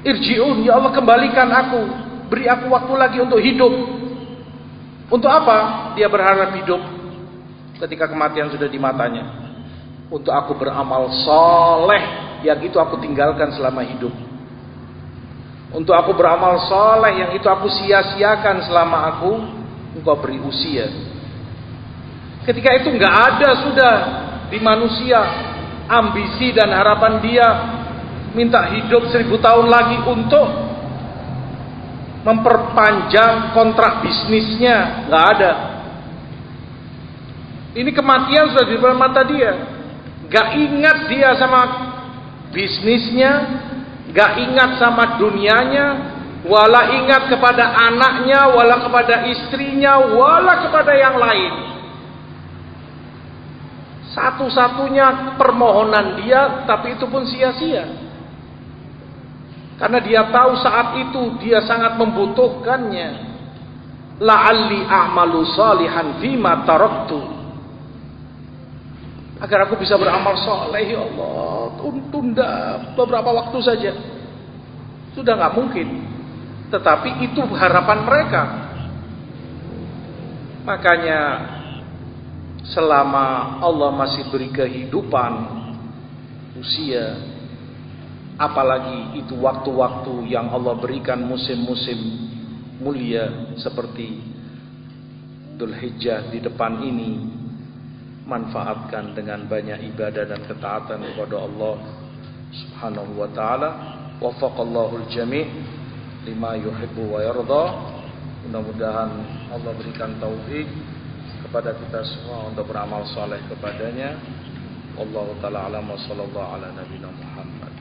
[SPEAKER 1] Irji'un, ya Allah kembalikan aku. Beri aku waktu lagi untuk hidup. Untuk apa? Dia berharap hidup ketika kematian sudah di matanya. Untuk aku beramal soleh yang itu aku tinggalkan selama hidup. Untuk aku beramal soleh yang itu aku sia-siakan selama aku engkau beri usia. Ketika itu nggak ada sudah di manusia ambisi dan harapan dia minta hidup seribu tahun lagi untuk memperpanjang kontrak bisnisnya nggak ada. Ini kematian sudah di depan mata dia. Gak ingat dia sama bisnisnya, gak ingat sama dunianya, wala ingat kepada anaknya, wala kepada istrinya, wala kepada yang lain. Satu-satunya permohonan dia, tapi itu pun sia-sia. Karena dia tahu saat itu dia sangat membutuhkannya. La'alli a'malu salihan fima taraktu. Agar aku bisa beramal soleh ya Allah. Tunda beberapa waktu saja. Sudah nggak mungkin. Tetapi itu harapan mereka. Makanya selama Allah masih beri kehidupan usia apalagi itu waktu-waktu yang Allah berikan musim-musim mulia seperti Dhul Hijjah di depan ini manfaatkan dengan banyak ibadah dan ketaatan kepada Allah Subhanahu wa taala wafaqallahu al-jami' lima yuhibbu wa yarda mudah-mudahan Allah berikan taufik kepada kita semua untuk beramal soleh kepadanya. Allah taala alam wa sallallahu ala nabiyina Muhammad.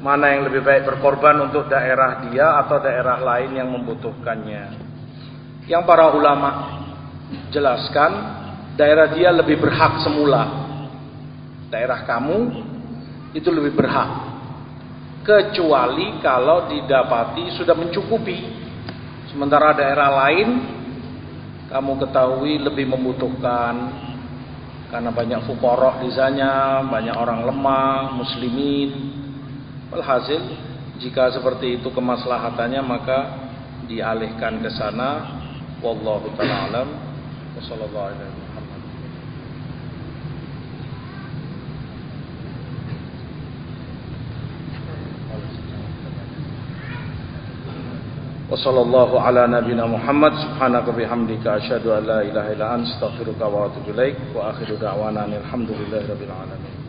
[SPEAKER 1] Mana yang lebih baik berkorban untuk daerah dia atau daerah lain yang membutuhkannya? Yang para ulama jelaskan daerah dia lebih berhak semula. Daerah kamu itu lebih berhak. Kecuali kalau didapati sudah mencukupi Sementara daerah lain kamu ketahui lebih membutuhkan karena banyak fukorok di sana, banyak orang lemah, muslimin. Walhasil jika seperti itu kemaslahatannya maka dialihkan ke sana. Wallahu taala alam. Wassalamualaikum وصلى الله على نبينا محمد. سبحانك بحمدك أشهد أن لا إله إلا أنت أستغفرك وأتوب إليك. وآخر دعوانا الحمد لله رب العالمين.